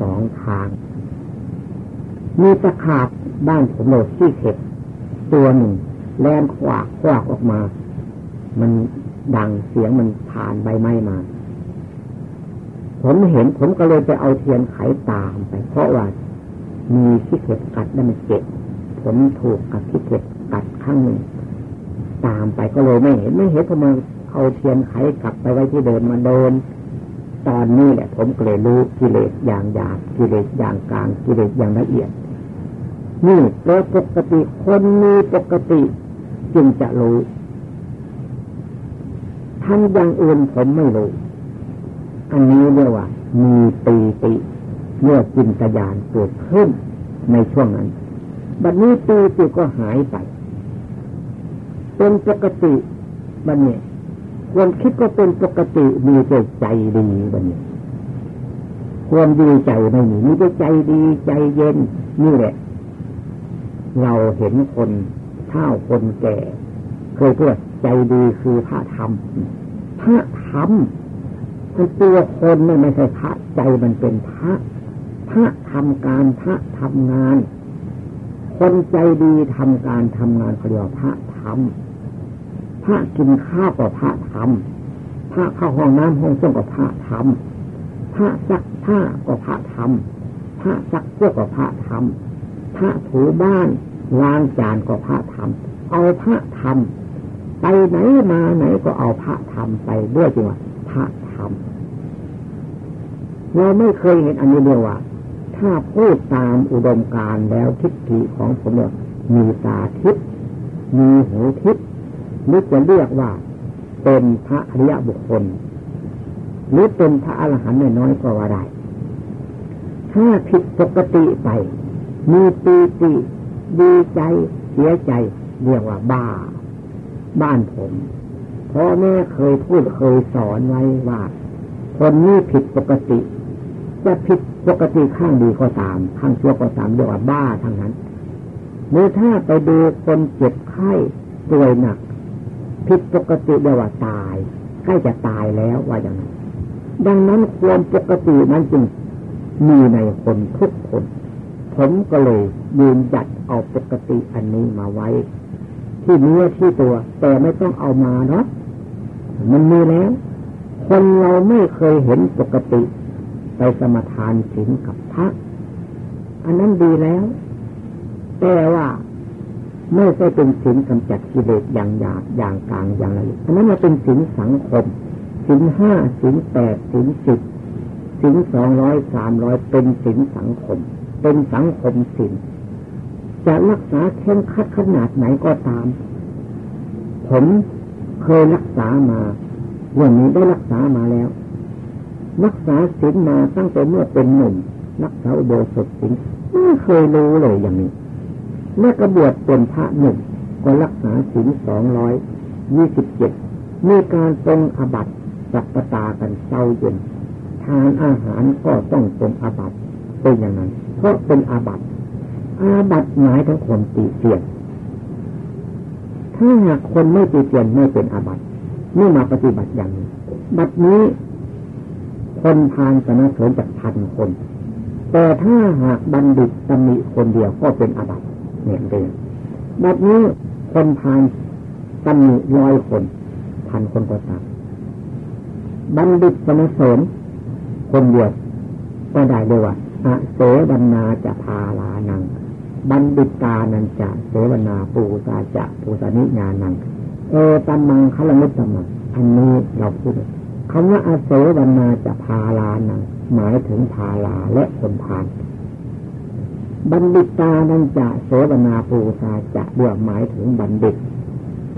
สองทาง มีตะขาบบ้านผมโหลดที่เข็บตัวหนึ่งแลนขวากขวากออกมา มันดังเสียงมันผ่านใบไม้มา ผมเห็นผมก็เลยไปเอาเทียนไขตามไป เพราะว่ามีขี้เข็บกัดแล้มันเจ็บผมถูกกับขี้เข็บกัดข้างหนึ่งตามไปก็เลยไม่เห็นไม่เห็นพอมาเอาเทียนไขกลับไปไว้ที่เดิมมาโดน ตอนนี้แหละ ผมก็เลยรู้กิเลสอย่างหยาบกิเลสอย่างกลางกิเลสอย่างละเอียด นี่โดยปกติคนมีปกติจึงจะรู้ท่านอย่างอื่นผมไม่รู้ อันนี้เรียกว่า มีปีติเมื่อจินตยานเกิดขึ้นในช่วงนั้น บัดนี้ปีติก็หายไป เป็นปกติบัดนี้ความคิดก็เป็นปกติมีแต่ใจดีบัดนี้ความดีใจไม่มีมีแต่ใจดีใจเย็นนี่แหละ เราเห็นคนเท่าคนแก่ เคยพูดใจดีคือพระธรรมพระธรรม ตัวคนไม่ใช่พระใจมันเป็นพระพระทำการพระทำงาน คนใจดีทำการทำงานเขาเรียกว่าพระธรรมพระกินข้าวก็พระธรรมพระเข้าห้องน้ำห้องส้วมก็พระธรรมพระซักผ้าก็พระธรรมพระซักเสื้อก็พระธรรมพระถูบ้านล้างจานก็พระธรรมเอาพระธรรมไปไหนมาไหนก็เอาพระธรรมไปด้วยจริงว่าพระธรรม เราไม่เคยเห็นอันนี้เดียวว่า ถ้าพูดตามอุดมการแล้วทิฏฐิของผมเนี่ยมีตาทิพมีหูทิพหรือจะเรียกว่า เป็นพระอริยบุคคล หรือเป็นพระอรหันต์น้อยก็ว่าได้ถ้าผิดปกติไป มีปีติดีใจเสียใจ เรียกว่าบ้า บ้านผมพ่อแม่เคยพูดเคยสอนไว้ว่า คนนี้ผิดปกติ จะผิดปกติข้างดีก็ตาม ข้างชั่วก็ตามเรียกว่าบ้าทั้งนั้นหรือถ้าไปดูคนเจ็บไข้ป่วยหนักผิดปกติเรียกว่าตายใกล้จะตายแล้วว่าอย่างนั้น ดังนั้นความปกตินั้นจึงมีในคนทุกคน ผมก็เลยยืนจัดเอาปกติอันนี้มาไว้ ที่เนื้อที่ตัว แต่ไม่ต้องเอามาเนาะมันมีแล้ว คนเราไม่เคยเห็นปกติ ไปสมทานศีลกับพระอันนั้นดีแล้ว แต่ว่าไม่ใช่เป็นศีลกำจัดกิเลสอย่างหยาบอย่างกลางอย่างละเอียดอันนั้นมาเป็นศีลสังคมศีลห้าศีลแปดศีลสิบศีลสองร้อยสามร้อยเป็นศีลสังคม เป็นสังคมศีลจะรักษาเข้มขัดขนาดไหนก็ตาม ผมเคยรักษามาวันนี้ได้รักษามาแล้ว รักษาศีลมาตั้งแต่เมื่อเป็นหนุ่มรักษาโบสถศีลไม่เคยรู้เลยอย่างนี้เมื่อกระบวดเป็นพระหนุ่มก็รักษาศีลสองร้อยยี่สิบเจ็ดมีการตรงอบัตสัปตากันเศร้าเย็นทานอาหารก็ต้องตรงอบัตเป็นอย่างนั้น เพราะเป็นอาบัตอาบัตหมายถึงคนตีเตียนถ้าหากคนไม่ตีเตียนไม่เป็นอาบัตเมื่อมาปฏิบัติอย่างนี้บัดนี้ คนทานสนับสนุนจากพันคน แต่ถ้าหากบัณฑิตตำหนิคนเดียวก็เป็นอาบัตเนี่ยเองบัดนี้คนทานตำหนิร้อยคนพันคนก็ตามบัณฑิตสนับสนุนคนเดียวก็ได้เลยว่าอะเสวนาจะพาลานัง บัณฑิตานันจะเสวนาปูตาจะปูสานิญานัง เอตัมมังคลมุตตมังอันนี้เราพูด คำว่าอาเสวนนาจะพาลานังหมายถึงพาลาและคนพานบัณฑิตานันจะเสวนาปูตาจะเรียกหมายถึงบัณฑิต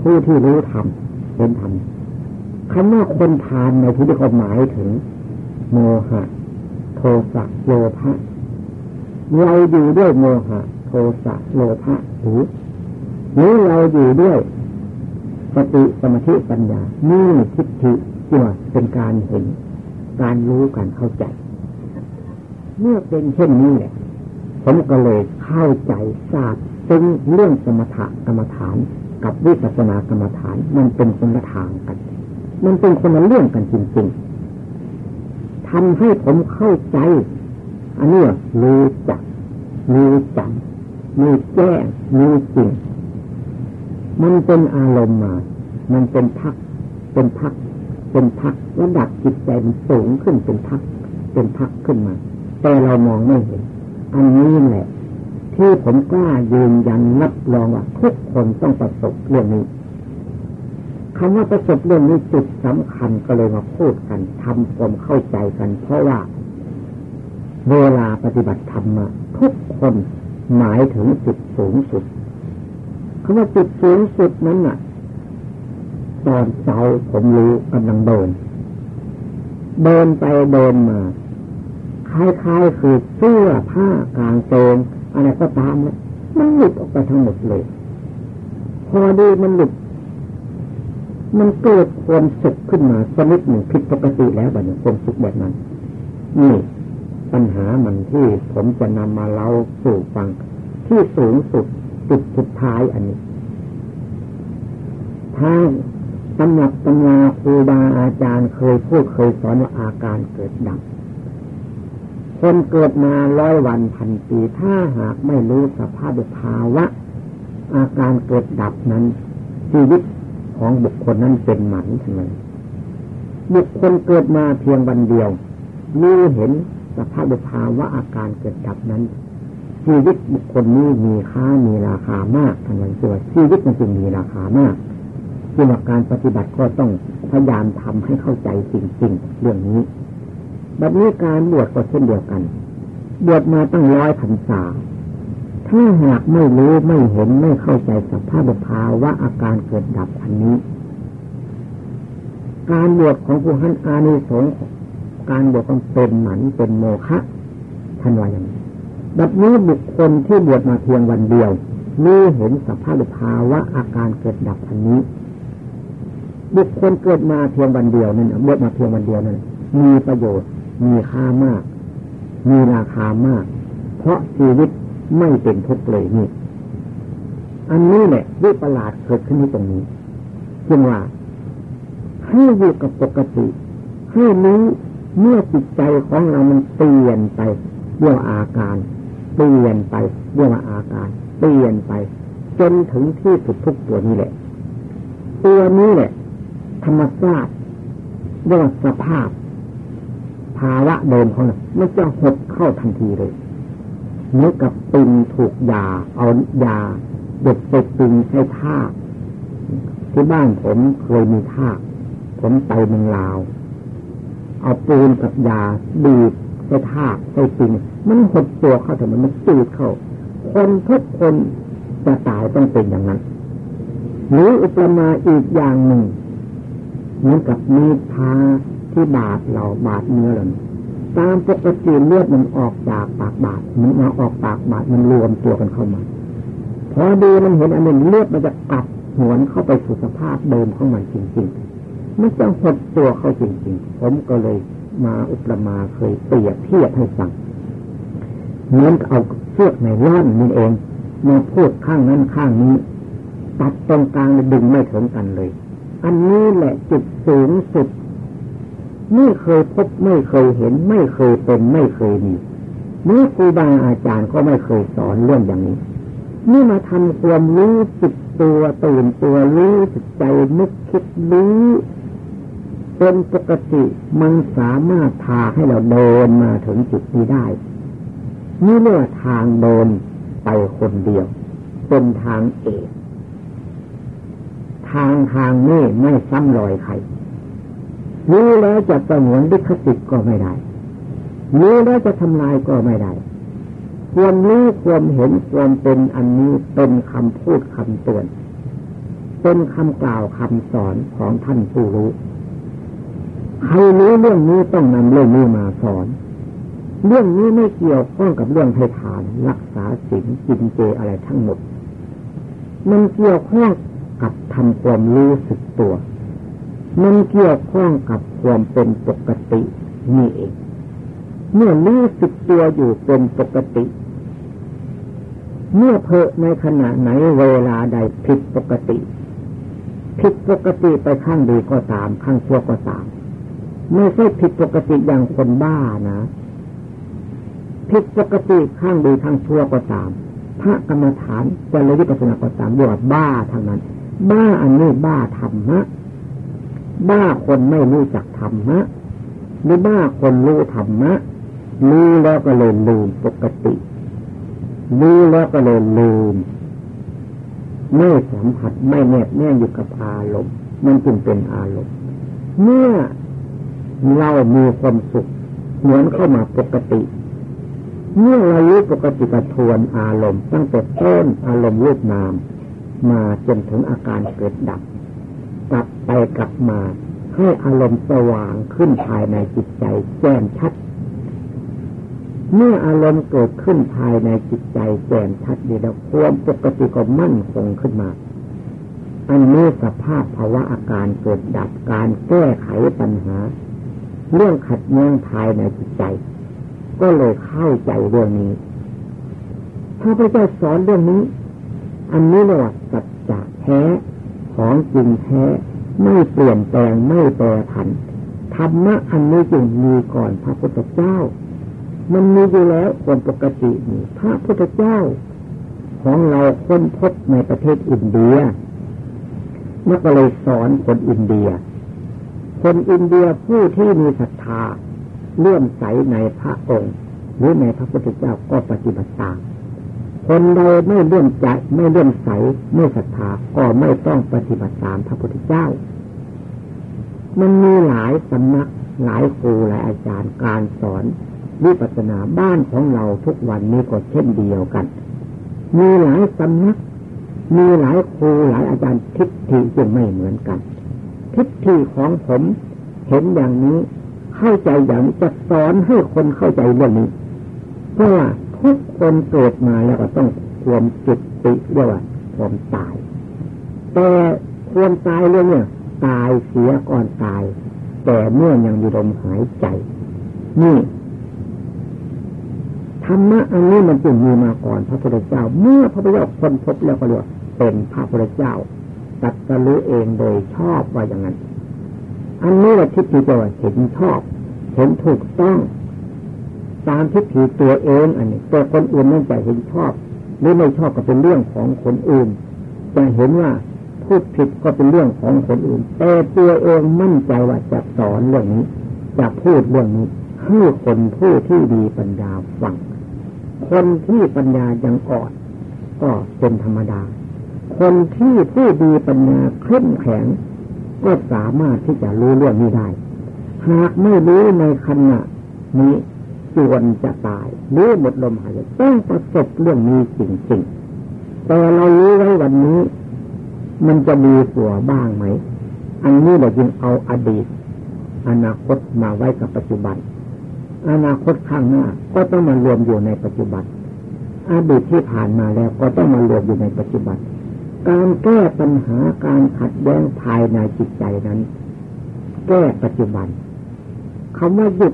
ผู้ที่รู้ธรรมเห็นธรรมคำว่าคนทานในที่นี้ก็หมายถึง โมหะ โทสะโลภะเราอยู่ด้วยโมหะ โทสะโลภะหรือหรือเราอยู่ด้วยสติสมาธิปัญญานี่ทิฏฐิ ที่ว่าเป็นการเห็น การรู้การเข้าใจ เมื่อเป็นเช่นนี้แหละผมก็เลยเข้าใจทราบซึ่งเรื่องสมถะกรรมฐาน กับวิปัสสนากรรมฐาน มันเป็นคนละทางกัน มันเป็นคนละเรื่องกันจริงๆทำให้ผมเข้าใจ อันนี้รู้จักรู้จำมีแจ้งมีจริง มันเป็นอารมณ์มา มันเป็นพัก เป็นพัก เป็นพักระดับจิตใจมันสูงขึ้นเป็นพักเป็นพักขึ้นมา แต่เรามองไม่เห็น อันนี้แหละ ที่ผมกล้ายืนยันรับรองว่าทุกคนต้องประสบเรื่องนี้คำว่าประสบเรื่องนี้จุดสำคัญก็เลยมาพูดกันทำความเข้าใจกัน เพราะว่า เวลาปฏิบัติธรรมทุกคนหมายถึงจุดสูงสุดคำว่าจุดสูงสุดนั้นน่ะ ตอนเช้าผมรู้กำลังเดิน เดินไปเดินมา คล้ายๆคือเสื้อผ้ากางเกงอะไรก็ตามแล้วมันหลุดออกไปทั้งหมดเลย พอดีมันหลุด มันเกิดความสุขขึ้นมาสนิดหนึ่งผิดปกติแล้วแบบนี้ความสุขแบบนั้น นี่ปัญหามันที่ผมจะนำมาเล่าสู่ฟัง ที่สูงสุดจุดสุดท้ายอันนี้า ตำหนักตำนาครูบาอาจารย์เคยพูดเคยสอนว่าอาการเกิดดับคนเกิดมาร้อยวันพันปีถ้าหากไม่รู้สภาพภาวะ อาการเกิดดับนั้นชีวิตของบุคคลนั้นเป็นหมันทำไมบุคคลเกิดมาเพียงวันเดียวรู้เห็นสภาพภาวะอาการเกิดดับนั้นชีวิตบุคคลนี้มีค่ามีราคามากทางนั้นตัวชีวิตมันจึงมีราคามาก ซึ่งการปฏิบัติก็ต้องพยายามทำให้เข้าใจจริงๆเรื่องนี้แบบนี้การบวชก็เช่นเดียวกัน บวชมาตั้งร้อยพรรษา ถ้าหากไม่รู้ไม่เห็นไม่เข้าใจสภาพภาวะอาการเกิดดับอันนี้ การบวชของผู้หันอานิสงส์การบวชต้องเป็นหมันเป็นโมฆะท่านว่าอย่างนี้แบบนี้บุคคลที่บวชมาเพียงวันเดียวรู้เห็นสภาพภาวะอาการเกิดดับอันนี้ บุคคลเกิดมาเพียงวันเดียวนั่นบวชมาเพียงวันเดียวนั่นมีประโยชน์ มีค่ามาก มีราคามาก เพราะชีวิตไม่เป็นทุกข์เลยนี่ อันนี้แหละวิประหลาดเกิดขึ้นที่ตรงนี้จึงว่าให้อยู่กับปกติให้นี้เมื่อจิตใจของเรามันเปลี่ยนไปเรื่องอาการ เปลี่ยนไปเรื่องอาการ เปลี่ยนไป จนถึงที่สุดทุกตัวนี้แหละ ตัวนี้แหละ ธรรมชาติเรื่องสภาพ ภาวะเดิมของเราไม่จะหดเข้าทันทีเลยเหมือนกับปินถูกยา เอายาเด็ดไปปินใช้ท่าที่บ้านผมเคยมีท่าผมไปเมืองลาว เอาปูนกับยาบีบใส่ท่าใส่ปิงมันหดตัวเข้าแต่มันมันจืดเข้า คนทุกคนจะตายต้องเป็นอย่างนั้น หรืออุปมาอีกอย่างหนึ่ง เหมือนกับมีดพาที่บาดเราบาดเนื้อเราตามปกติเลือดมันออกจากปากบาดมันมาออกปากบาดมันรวมตัวกันเข้ามา พอดีมันเห็นอันหนึ่งเลือดมันจะกลับหวนเข้าไปสู่สภาพเดิมของมันจริงๆมันจะหดตัวเข้าจริงๆ ผมก็เลยมาอุปมาเคยเปรียบเทียบให้ฟังเหมือนเอาเชือกในล่อนนี่เองมาพูดข้างนั้นข้างนี้ ตัดตรงกลางดึงไม่ถึงกันเลย อันนี้แหละจุดสูงสุด ไม่เคยพบไม่เคยเห็น ไม่เคยเป็นไม่เคยมีเมื่อครูบาอาจารย์ก็ไม่เคยสอนเรื่องอย่างนี้นี่มาทำความรู้สึกตัวตื่นตัวรู้สึกใจนึกคิดรู้เป็นปกติมันสามารถพาให้เราเดินมาถึงจุดนี้ได้ นี่เรียกว่าทางเดินไปคนเดียว เป็นทางเอก ทางทางนี้ไม่ซ้ำรอยใครรู้แล้วจะสงวนดิคติก็ไม่ได้รู้แล้วจะทำลายก็ไม่ได้ความรู้ความเห็นความเป็นอันนี้เป็นคำพูดคำเตือน เป็นคำกล่าวคำสอนของท่านผู้รู้ใครรู้เรื่องนี้ต้องนำเรื่องนี้มาสอน เรื่องนี้ไม่เกี่ยวข้องกับเรื่องให้ทาน รักษาศีลกินเจอะไรทั้งหมด มันเกี่ยวข้อง กับทำความรู้สึกตัว มันเกี่ยวข้องกับความเป็นปกตินี่เอง เมื่อรู้สึกตัวอยู่เป็นปกติ เมื่อเพอในขณะไหนเวลาใดผิดปกติ ผิดปกติไปข้างดีก็ตาม ข้างชั่วก็ตาม ไม่ใช่ผิดปกติอย่างคนบ้านะผิดปกติข้างดีข้างชั่วก็ตาม พระกรรมฐานจะเลยวิปัสนาก็ตามเรียกว่าบ้าทางนั้น บ้าอันนี้บ้าธรรมะ บ้าคนไม่รู้จักธรรมะ หรือบ้าคนรู้ธรรมะรู้แล้วก็เลยลืมปกติรู้แล้วก็เลยลืมไม่สัมผัสไม่แนบแน่อยู่กับอารมณ์มันจึงเป็นอารมณ์เมื่อเรามีความสุขเหมือนเข้ามาปกติ เมื่อเรารู้ปกติกระทวนอารมณ์ ตั้งแต่ต้นอารมณ์รูปนาม มาจนถึงอาการเกิดดับ กลับไปกลับมา ให้อารมณ์สว่างขึ้นภายในจิตใจแจ้งชัด เมื่ออารมณ์เกิดขึ้นภายในจิตใจแจ้งชัดดีแล้วความปกติก็มั่นคงขึ้นมา อันนี้สภาพภาวะอาการเกิดดับการแก้ไขปัญหา เรื่องขัดแย้งภายในจิตใจ ก็เลยเข้าใจเรื่องนี้ถ้าพระเจ้าสอนเรื่องนี้ อันนี้เรียกว่าสัจจะแท้ของจริงแท้ไม่เปลี่ยนแปลงไม่แปรผันธรรมะอันนี้จึงมีก่อนพระพุทธเจ้า มันมีอยู่แล้วคนปกตินี่พระพุทธเจ้า ของเราค้นพบในประเทศอินเดียมันก็เลยสอนคนอินเดีย คนอินเดียผู้ที่มีศรัทธาเลื่อมใสในพระองค์ หรือในพระพุทธเจ้าก็ปฏิบัติตาม คนใดไม่เลื่อมใจไม่เลื่อมใสไม่ศรัทธาก็ไม่ต้องปฏิบัติตามพระพุทธเจ้า มันมีหลายสำนักหลายครูหลายอาจารย์การสอนวิปัสสนาบ้านของเราทุกวันนี้ก็เช่นเดียวกัน มีหลายสำนัก มีหลายครูหลายอาจารย์ทิฏฐิจึงไม่เหมือนกัน ทิฏฐิของผมเห็นอย่างนี้ เข้าใจอย่างนี้จะสอนให้คนเข้าใจเรื่องนี้เพราะว่า ทุกคนเกิดมาแล้วก็ต้องควมจุดติเรียกว่าความตาย แต่ควรตายเรื่องเนี่ยตายเสียก่อนตาย แต่เมื่อยังมีลมหายใจ นี่ธรรมะอันนี้มันจึงมีมาก่อนพระพุทธเจ้า เมื่อพระพุทธเจ้าคนพบแล้วก็เรียกเป็นพระพุทธเจ้าตัดสรู้เองโดยชอบว่าอย่างนั้น อันนี้แหละทิฏฐิจะว่าเห็นชอบ เห็นถูกต้อง ตามทิฏฐิตัวเองอันนี้ แต่คนอื่นนั่นจะเห็นชอบ หรือไม่ชอบก็เป็นเรื่องของคนอื่นจะเห็นว่าพูดผิดก็เป็นเรื่องของคนอื่น แต่ตัวเองมั่นใจว่าจะสอนเรื่องนี้จะพูดเรื่องนี้ให้คนผู้ที่ดีปัญญาฟัง คนที่ปัญญายังอ่อนก็เป็นธรรมดา คนที่ผู้ดีปัญญาเข้มแข็ง ก็สามารถที่จะรู้เรื่องนี้ได้ หากไม่รู้ในขณะนี้ จวนจะตายหรือหมดลมหายใจต้องประสบเรื่องนี้จริงๆแต่เรารู้ไว้วันนี้ มันจะมีสัวบ้างไหม อันนี้เราจึงเอาอดีต อนาคตมาไว้กับปัจจุบัน อนาคตข้างหน้าก็ต้องมารวมอยู่ในปัจจุบัน อดีตที่ผ่านมาแล้วก็ต้องมารวมอยู่ในปัจจุบัน การแก้ปัญหาการขัดแย้งภายในจิตใจนั้น แก้ปัจจุบันคำว่าหยุด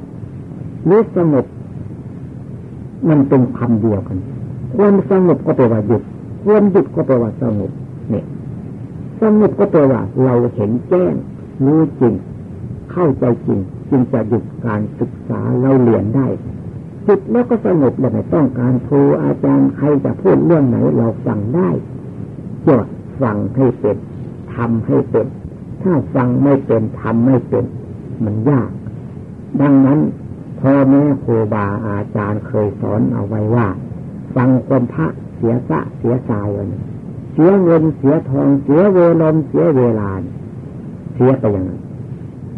หรือสงบมันเป็นคำเดียวกัน ความสงบก็แปลว่าหยุด ความหยุดก็แปลว่าสงบ เนี่ย สงบก็แปลว่า เราเห็นแจ้งรู้จริง เข้าใจจริง จึงจะหยุดการศึกษาเราเรียนได้จิตแล้วก็สงบแล้วไม่ต้องการครูอาจารย์ใครจะพูดเรื่องไหน เราฟังได้จดฟังให้เป็นทำให้เป็น ถ้าฟังไม่เป็นทำไม่เป็น มันยาก ดังนั้น พ่อแม่ครูบาอาจารย์เคยสอนเอาไว้ว่า ฟังคนพระเสียสะเสียสายวันเสียเงินเสียทองเสียเวลมเสียเวลาเสียไปอย่างนั้น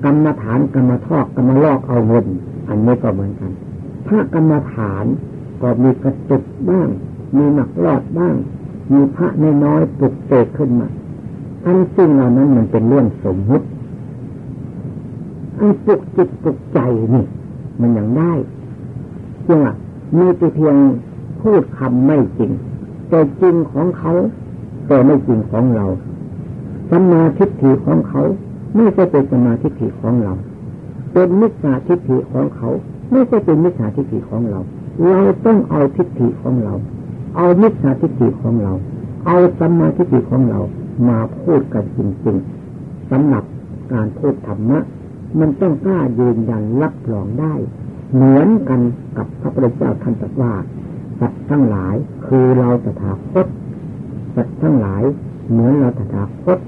กรรมฐานกรรมทอกกรรมลอกเอาเงิน อันนี้ก็เหมือนกัน พระกรรมฐานก็มีกระตุกบ้าง มีหนักรอดบ้าง มีพระน้อยปลุกเตกขึ้นมาอันซึ่งเหล่านั้นมันเป็นเรื่องสมมุติอันปลุกจิตปลุกใจนี่ มันยังได้จึงว่ามีแต่เพียงพูดคำไม่จริง แต่จริงของเขาแต่ไม่จริงของเราสมาทิฏฐิของเขาไม่ใช่เป็นสมาทิฏฐิของเรา เป็นมิจฉาทิฏฐิของเขา ไม่ใช่เป็นมิจฉาทิฏฐิของเรา เราต้องเอาทิฏฐิของเรา เอามิจฉาทิฏฐิของเรา เอาสมาทิฏฐิของเรามาพูดกันจริงๆสำหรับการพูดธรรมะ มันต้องกล้ายืนยันรับรองได้ เหมือนกันกับพระพุทธเจ้าท่านตรัสว่าสัตว์ทั้งหลายคือเราตถาคตสัตว์ทั้งหลาย เหมือนเราตถาคต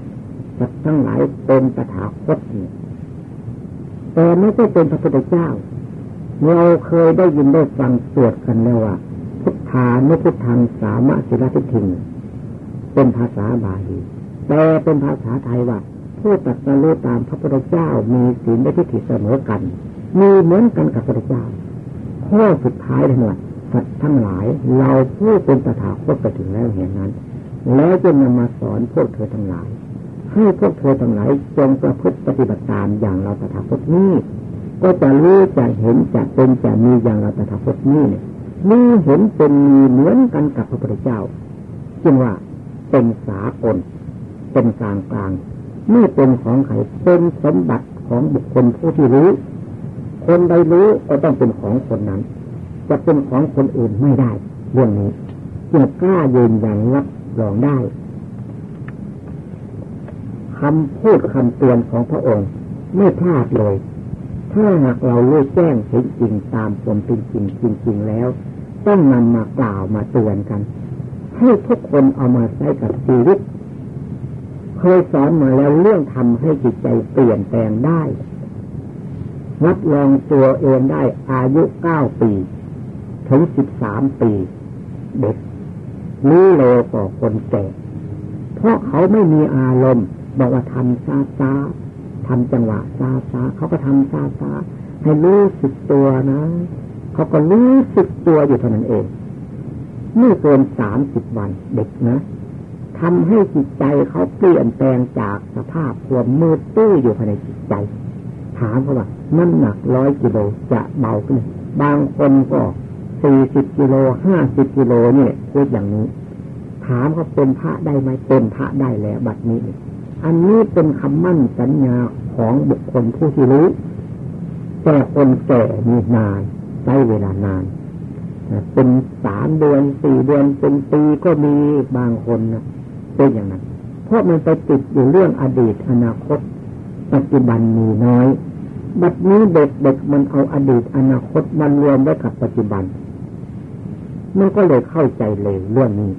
สัตว์ทั้งหลายเป็นตถาคตแต่ไม่ใช่เป็นพระพุทธเจ้าเราเคยได้ยินได้ฟังสวดกันแล้วว่าพุทธานุพุทธังสามะศิลทิทิงเป็นภาษาบาลีแต่เป็นภาษาไทยว่า ผู้ตัดสรู้ตามพระพุทธเจ้ามีศีลและทิฏฐิเสมอกัน มีเหมือนกันกับพระพุทธเจ้า ข้อสุดท้ายเลยว่าสัตว์ทั้งหลาย เราผู้เป็นตถาคตไปถึงแล้วเห็นนั้น แล้วจะนำมาสอนพวกเธอทั้งหลายให้พวกเธอทั้งหลายจงประพฤติปฏิบัติตามอย่างเราตถาคตนี้ ก็จะรู้จะเห็นจะเป็นจะมีอย่างเราตถาคตนี้เนี่ยมีเห็นเป็นมีเหมือนกันกับพระพุทธเจ้า จึงว่าเป็นสากลเป็นกลางกลาง ไม่เป็นของใครเป็นสมบัติของบุคคลผู้ที่รู้ คนใดรู้ก็ต้องเป็นของคนนั้น จะเป็นของคนอื่นไม่ได้เรื่องนี้จึงกล้ายืนยันรับรองได้คำพูดคำเตือนของพระองค์ไม่พลาดเลย ถ้าหากเรารู้แจ้งเห็นจริงตามความเป็นจริงจริง ๆ แล้ว ต้องนำมากล่าวมาเตือนกัน ให้ทุกคนเอามาใช้กับชีวิต เคยสอนมาแล้วเรื่องทำให้จิตใจเปลี่ยนแปลงได้รับรองตัวเองได้อายุเก้าปี ถึงสิบสามปี เด็กรู้เร็วกว่าคนแก่ เพราะเขาไม่มีอารมณ์ บอกว่าทำซาซาทำจังหวะซาซาเขาก็ทำซาซาให้รู้สึกตัวนะ เขาก็รู้สึกตัวอยู่เท่านั้นเองไม่เกินสามสิบวันเด็กนะ ทำให้จิตใจเขาเปลี่ยนแปลงจากสภาพความมืดตื้ออยู่ภายในจิตใจ ถามเขาว่าน้ำหนักร้อยกิโลจะเบาขึ้น บางคนก็สี่สิบกิโลห้าสิบกิโลเนี่ยพูดอย่างนี้ ถามเขาเป็นพระได้ไหมเป็นพระได้แล้วบัดนี้ อันนี้เป็นคำมั่นสัญญาของบุคคลผู้ที่รู้แต่คนแก่มีนานใช้เวลานานเป็นสามเดือนสี่เดือนเป็นปีก็มีบางคนนะ เป็นอย่างนั้น เพราะมันไปติดอยู่เรื่องอดีตอนาคต ปัจจุบันมีน้อย บัดนี้เด็กเด็กมันเอาอดีตอนาคตมันรวมไว้กับปัจจุบัน มันก็เลยเข้าใจเลยเรื่องนี้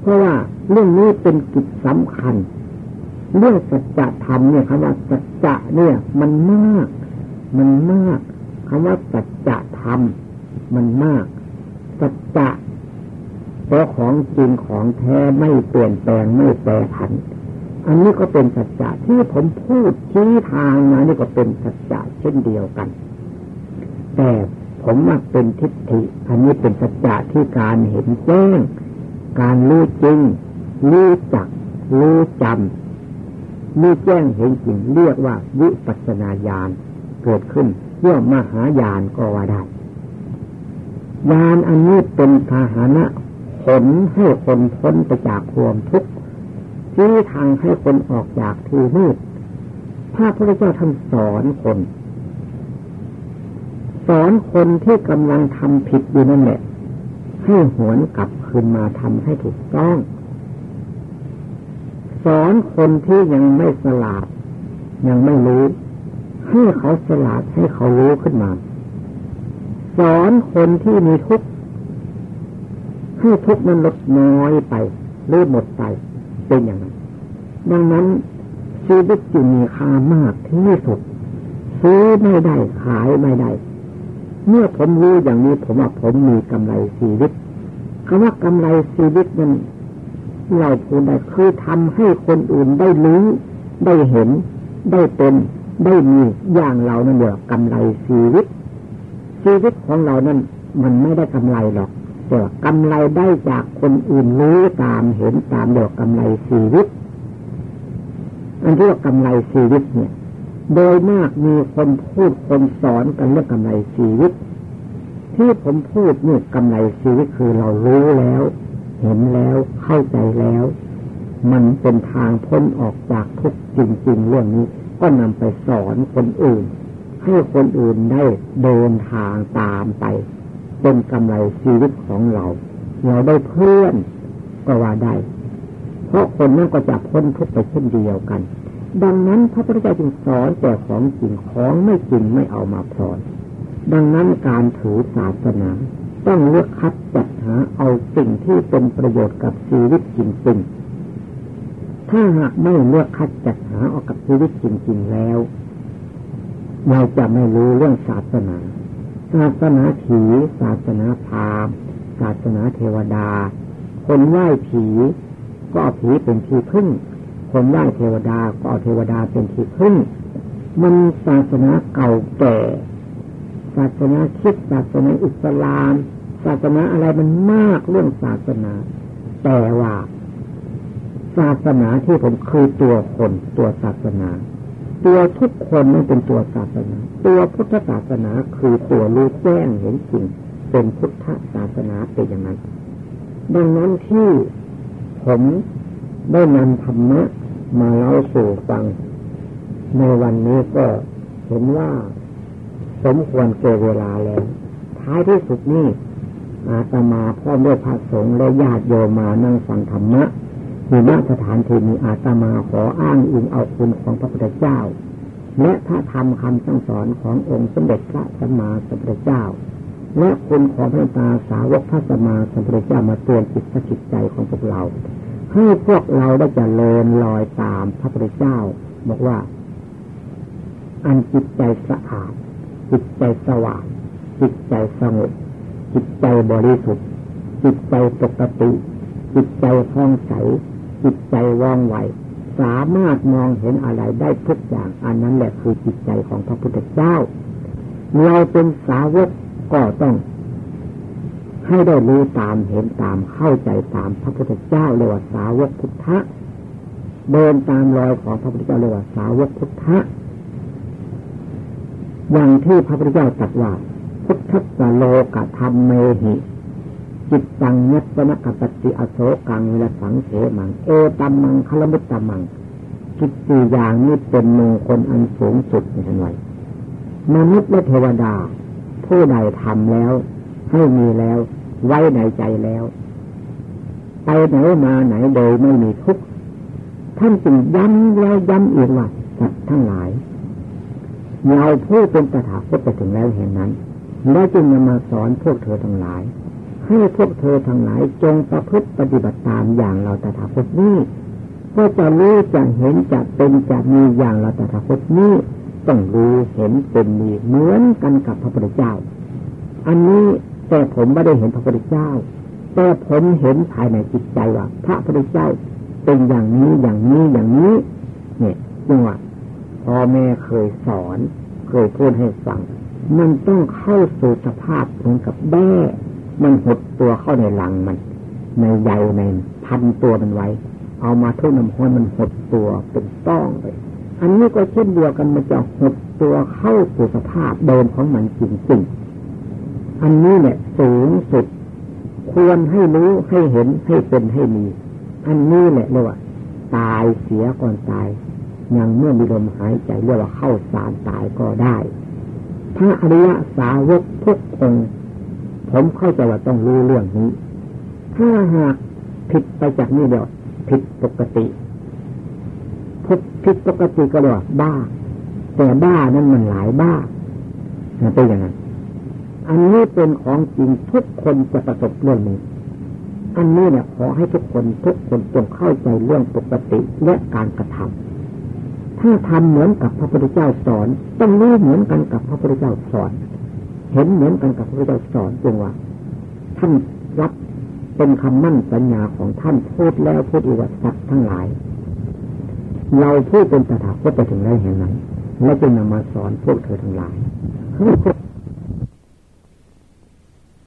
เพราะว่าเรื่องนี้เป็นกิจสำคัญ เรื่องสัจธรรมเนี่ยคำว่าสัจจะเนี่ย มันมาก มันมากคำว่าสัจธรรมมันมากสัจจะ เพราะของจริงของแท้ไม่เปลี่ยนแปลงไม่แปรผัน อันนี้ก็เป็นสัจจะที่ผมพูดชี้ทางมานี่ก็เป็นสัจจะเช่นเดียวกัน แต่ผมว่าเป็นทิฏฐิ อันนี้เป็นสัจจะที่การเห็นแจ้งการรู้จริงรู้จักรู้จำรู้แจ้งเห็นจริงเรียกว่าวิปัสนาญาณเกิดขึ้นเรื่อมหายานก็ว่าได้ญาณอันนี้เป็นพาหนะ ผลให้คนพ้นไปจากความทุกข์ชี้ทางให้คนออกจากที่มืดพระพุทธเจ้าท่านสอนคน สอนคนที่กำลังทำผิดอยู่นั่นแหละให้หวนกลับคืนมาทำให้ถูกต้อง สอนคนที่ยังไม่สลาด ยังไม่รู้ให้เขาสลาดให้เขารู้ขึ้นมา สอนคนที่มีทุกข์ ให้ทุกข์นั้นลดน้อยไปหรือหมดไปเป็นอย่างนั้น ดังนั้นชีวิตจึงมีค่ามากที่สุดซื้อไม่ได้ขายไม่ได้ เมื่อผมรู้อย่างนี้ผมว่าผมมีกำไรชีวิตคำว่ากำไรชีวิตนั้นเราพูดได้คือทำให้คนอื่นได้รู้ได้เห็น ได้เป็นได้มีอย่างเรานั่นเดียวกำไรชีวิต ชีวิตของเรานั้นมันไม่ได้กำไรหรอก แต่กำไรได้จากคนอื่นรู้ตามเห็นตามเดียวกำไรชีวิต อันที่ว่ากำไรชีวิตเนี่ย โดยมากมีคนพูดคนสอนกันเรื่องกำไรชีวิต ที่ผมพูดนี่กำไรชีวิตคือเรารู้แล้ว เห็นแล้วเข้าใจแล้ว มันเป็นทางพ้นออกจากทุกจริง ๆ เรื่องนี้ ก็นำไปสอนคนอื่น ให้คนอื่นได้เดินทางตามไป เป็นกำไรชีวิตของเรา เราได้เพื่อนก็ว่าได้ เพราะคนนั้นก็จะพ้นทุกไปเช่นเดียวกัน ดังนั้นพระพุทธเจ้าจึงสอนแต่ของจริงของไม่จริงไม่เอามาสอนดังนั้นการถือศาสนา ต้องเลือกคัดจัดหาเอาสิ่งที่เป็นประโยชน์กับชีวิตจริงๆ ถ้าหากไม่เลือกคัดจัดหาออกกับชีวิตจริง ๆแล้ว เราจะไม่รู้เรื่องศาสนา ศาสนาผีศาสนาพราหมณ์ศาสนาเทวดา คนไหว้ผีก็ผีเป็นที่พึ่ง คนไหว้เทวดาก็เอาเทวดาเป็นที่พึ่ง มันศาสนาเก่าแก่ ศาสนาคิดศาสนาอิสลาม ศาสนาอะไรมันมากเรื่องศาสนา แต่ว่า ศาสนาที่ผมคือตัวคนตัวศาสนา ตัวทุกคนนั่นเป็นตัวศาสนา ตัวพุทธศาสนาคือตัวรู้แจ้งเห็นจริงเป็นพุทธศาสนาเป็นอย่างนั้น ดังนั้นที่ผมได้นำธรรมะมาเล่าสู่ฟัง ในวันนี้ก็เห็นว่าสมควรเกิเวลาแล้ว ท้ายที่สุดนี้อาตมาพ่อเมื่พระสงฆ์และญาติโยมมานั่งฟังธรรมะ ที่ณสถานที่นี้อาตมาขออ้างอิงเอาคุณของพระพุทธเจ้า และพระธรรมคำสั่งสอนขององค์สมเด็จพระสัมมาสัมพุทธเจ้า และคุณของพระตาสาวกพระสัมมาสัมพุทธเจ้ามาเตือนจิตจิตใจของพวกเราให้พวกเราได้จะเลินลอยตามพระพุทธเจ้า บอกว่า อันจิตใจสะอาดจิตใจสว่างจิตใจสงบจิตใจบริสุทธิ์จิตใจปกติ จิตใจคล่องใส จิตใจว่องไวสามารถมองเห็นอะไรได้ทุกอย่าง อันนั้นแหละคือจิตใจของพระพุทธเจ้า เราเป็นสาวกก็ต้อง ให้ได้รู้ตามเห็นตามเข้าใจตามพระพุทธเจ้าเรียกว่าสาวกพุทธะเดินตามรอยของพระพุทธเจ้าเรียกว่าสาวกพุทธะอย่างที่พระพุทธเจ้าตรัสว่า พุทธสโลกธรรมเมหิ จิตตังยัตนกปติอโศกังเวลสังเสมัง เอตัมมังคลมุตตมังจิตสี่อย่างนี้เป็นมงคลอันสูงสุดในทันไว้มนุษย์และเทวดา ผู้ใดทำแล้ว ให้มีแล้ว ไว้ในใจแล้วไปไหนมาไหนโดยไม่มีทุกข์ท่านจึงย้ำแล้วย้ำอีกว่าสัตว์ทั้งหลายเราผู้เป็นตถาคตไปถึงแล้วเห็นนั้น แล้วจึงนำมาสอนพวกเธอทั้งหลาย ให้พวกเธอทั้งหลายจงประพฤติปฏิบัติตามอย่างเราตถาคตนี้ก็จะรู้จะเห็นจะเป็นจะมีอย่างเราตถาคตนี้ต้องรู้เห็นเป็นมีเหมือนกันกับพระพุทธเจ้า อันนี้แต่ผมไม่ได้เห็นพระพุทธเจ้า แต่ผมเห็นภายในจิตใจว่า พระพุทธเจ้าเป็นอย่างนี้อย่างนี้อย่างนี้ เนี่ยจังว่าพ่อแม่เคยสอน เคยพูดให้ฟัง มันต้องเข้าสู่สภาพเหมือนกับแม่ มันหดตัวเข้าในหลังมัน ในใยในพันตัวมันไว้ เอามาทุ่น้ำห้อยมันหดตัวเป็นต้องไป อันนี้ก็เช่นเดียวกันมันจะหดตัวเข้าสู่สภาพเดิมของมันจริงๆอันนี้เนี่ยสูงสุด ควรให้รู้ให้เห็นให้เป็นให้มี อันนี้แหละเรียกว่า ตายเสียก่อนตายยังเมื่อมีลมหายใจเรียกว่าเข้าสารตายก็ได้ พระอริยสาวกทุกองค์ ผมเข้าใจว่าต้องรู้เรื่องนี้ ถ้าหากผิดไปจากนี้เดียวผิดปกติผิดปกติก็เรียกว่าบ้า แต่บ้านั้นมันหลายบ้าเป็นอย่างนั้นอันนี้เป็นของจริงทุกคนจะประสบเรื่องนี้ อันนี้เนี่ยขอให้ทุกคนทุกคนจงเข้าใจเรื่องปกติและการกระทำถ้าทำเหมือนกับพระพุทธเจ้าสอน ต้องรู้เหมือนกันกับพระพุทธเจ้าสอน เห็นเหมือนกันกับพระเจ้าสอนจงว่า ท่านรับเป็นคำมั่นสัญญาของท่านพูดแล้วพูดอีกว่าสัตว์ทั้งหลาย เราพูดเป็นตถาคตไปถึงได้แห่งนั้น และจะนำมาสอนพวกเธอทั้งหลายพวก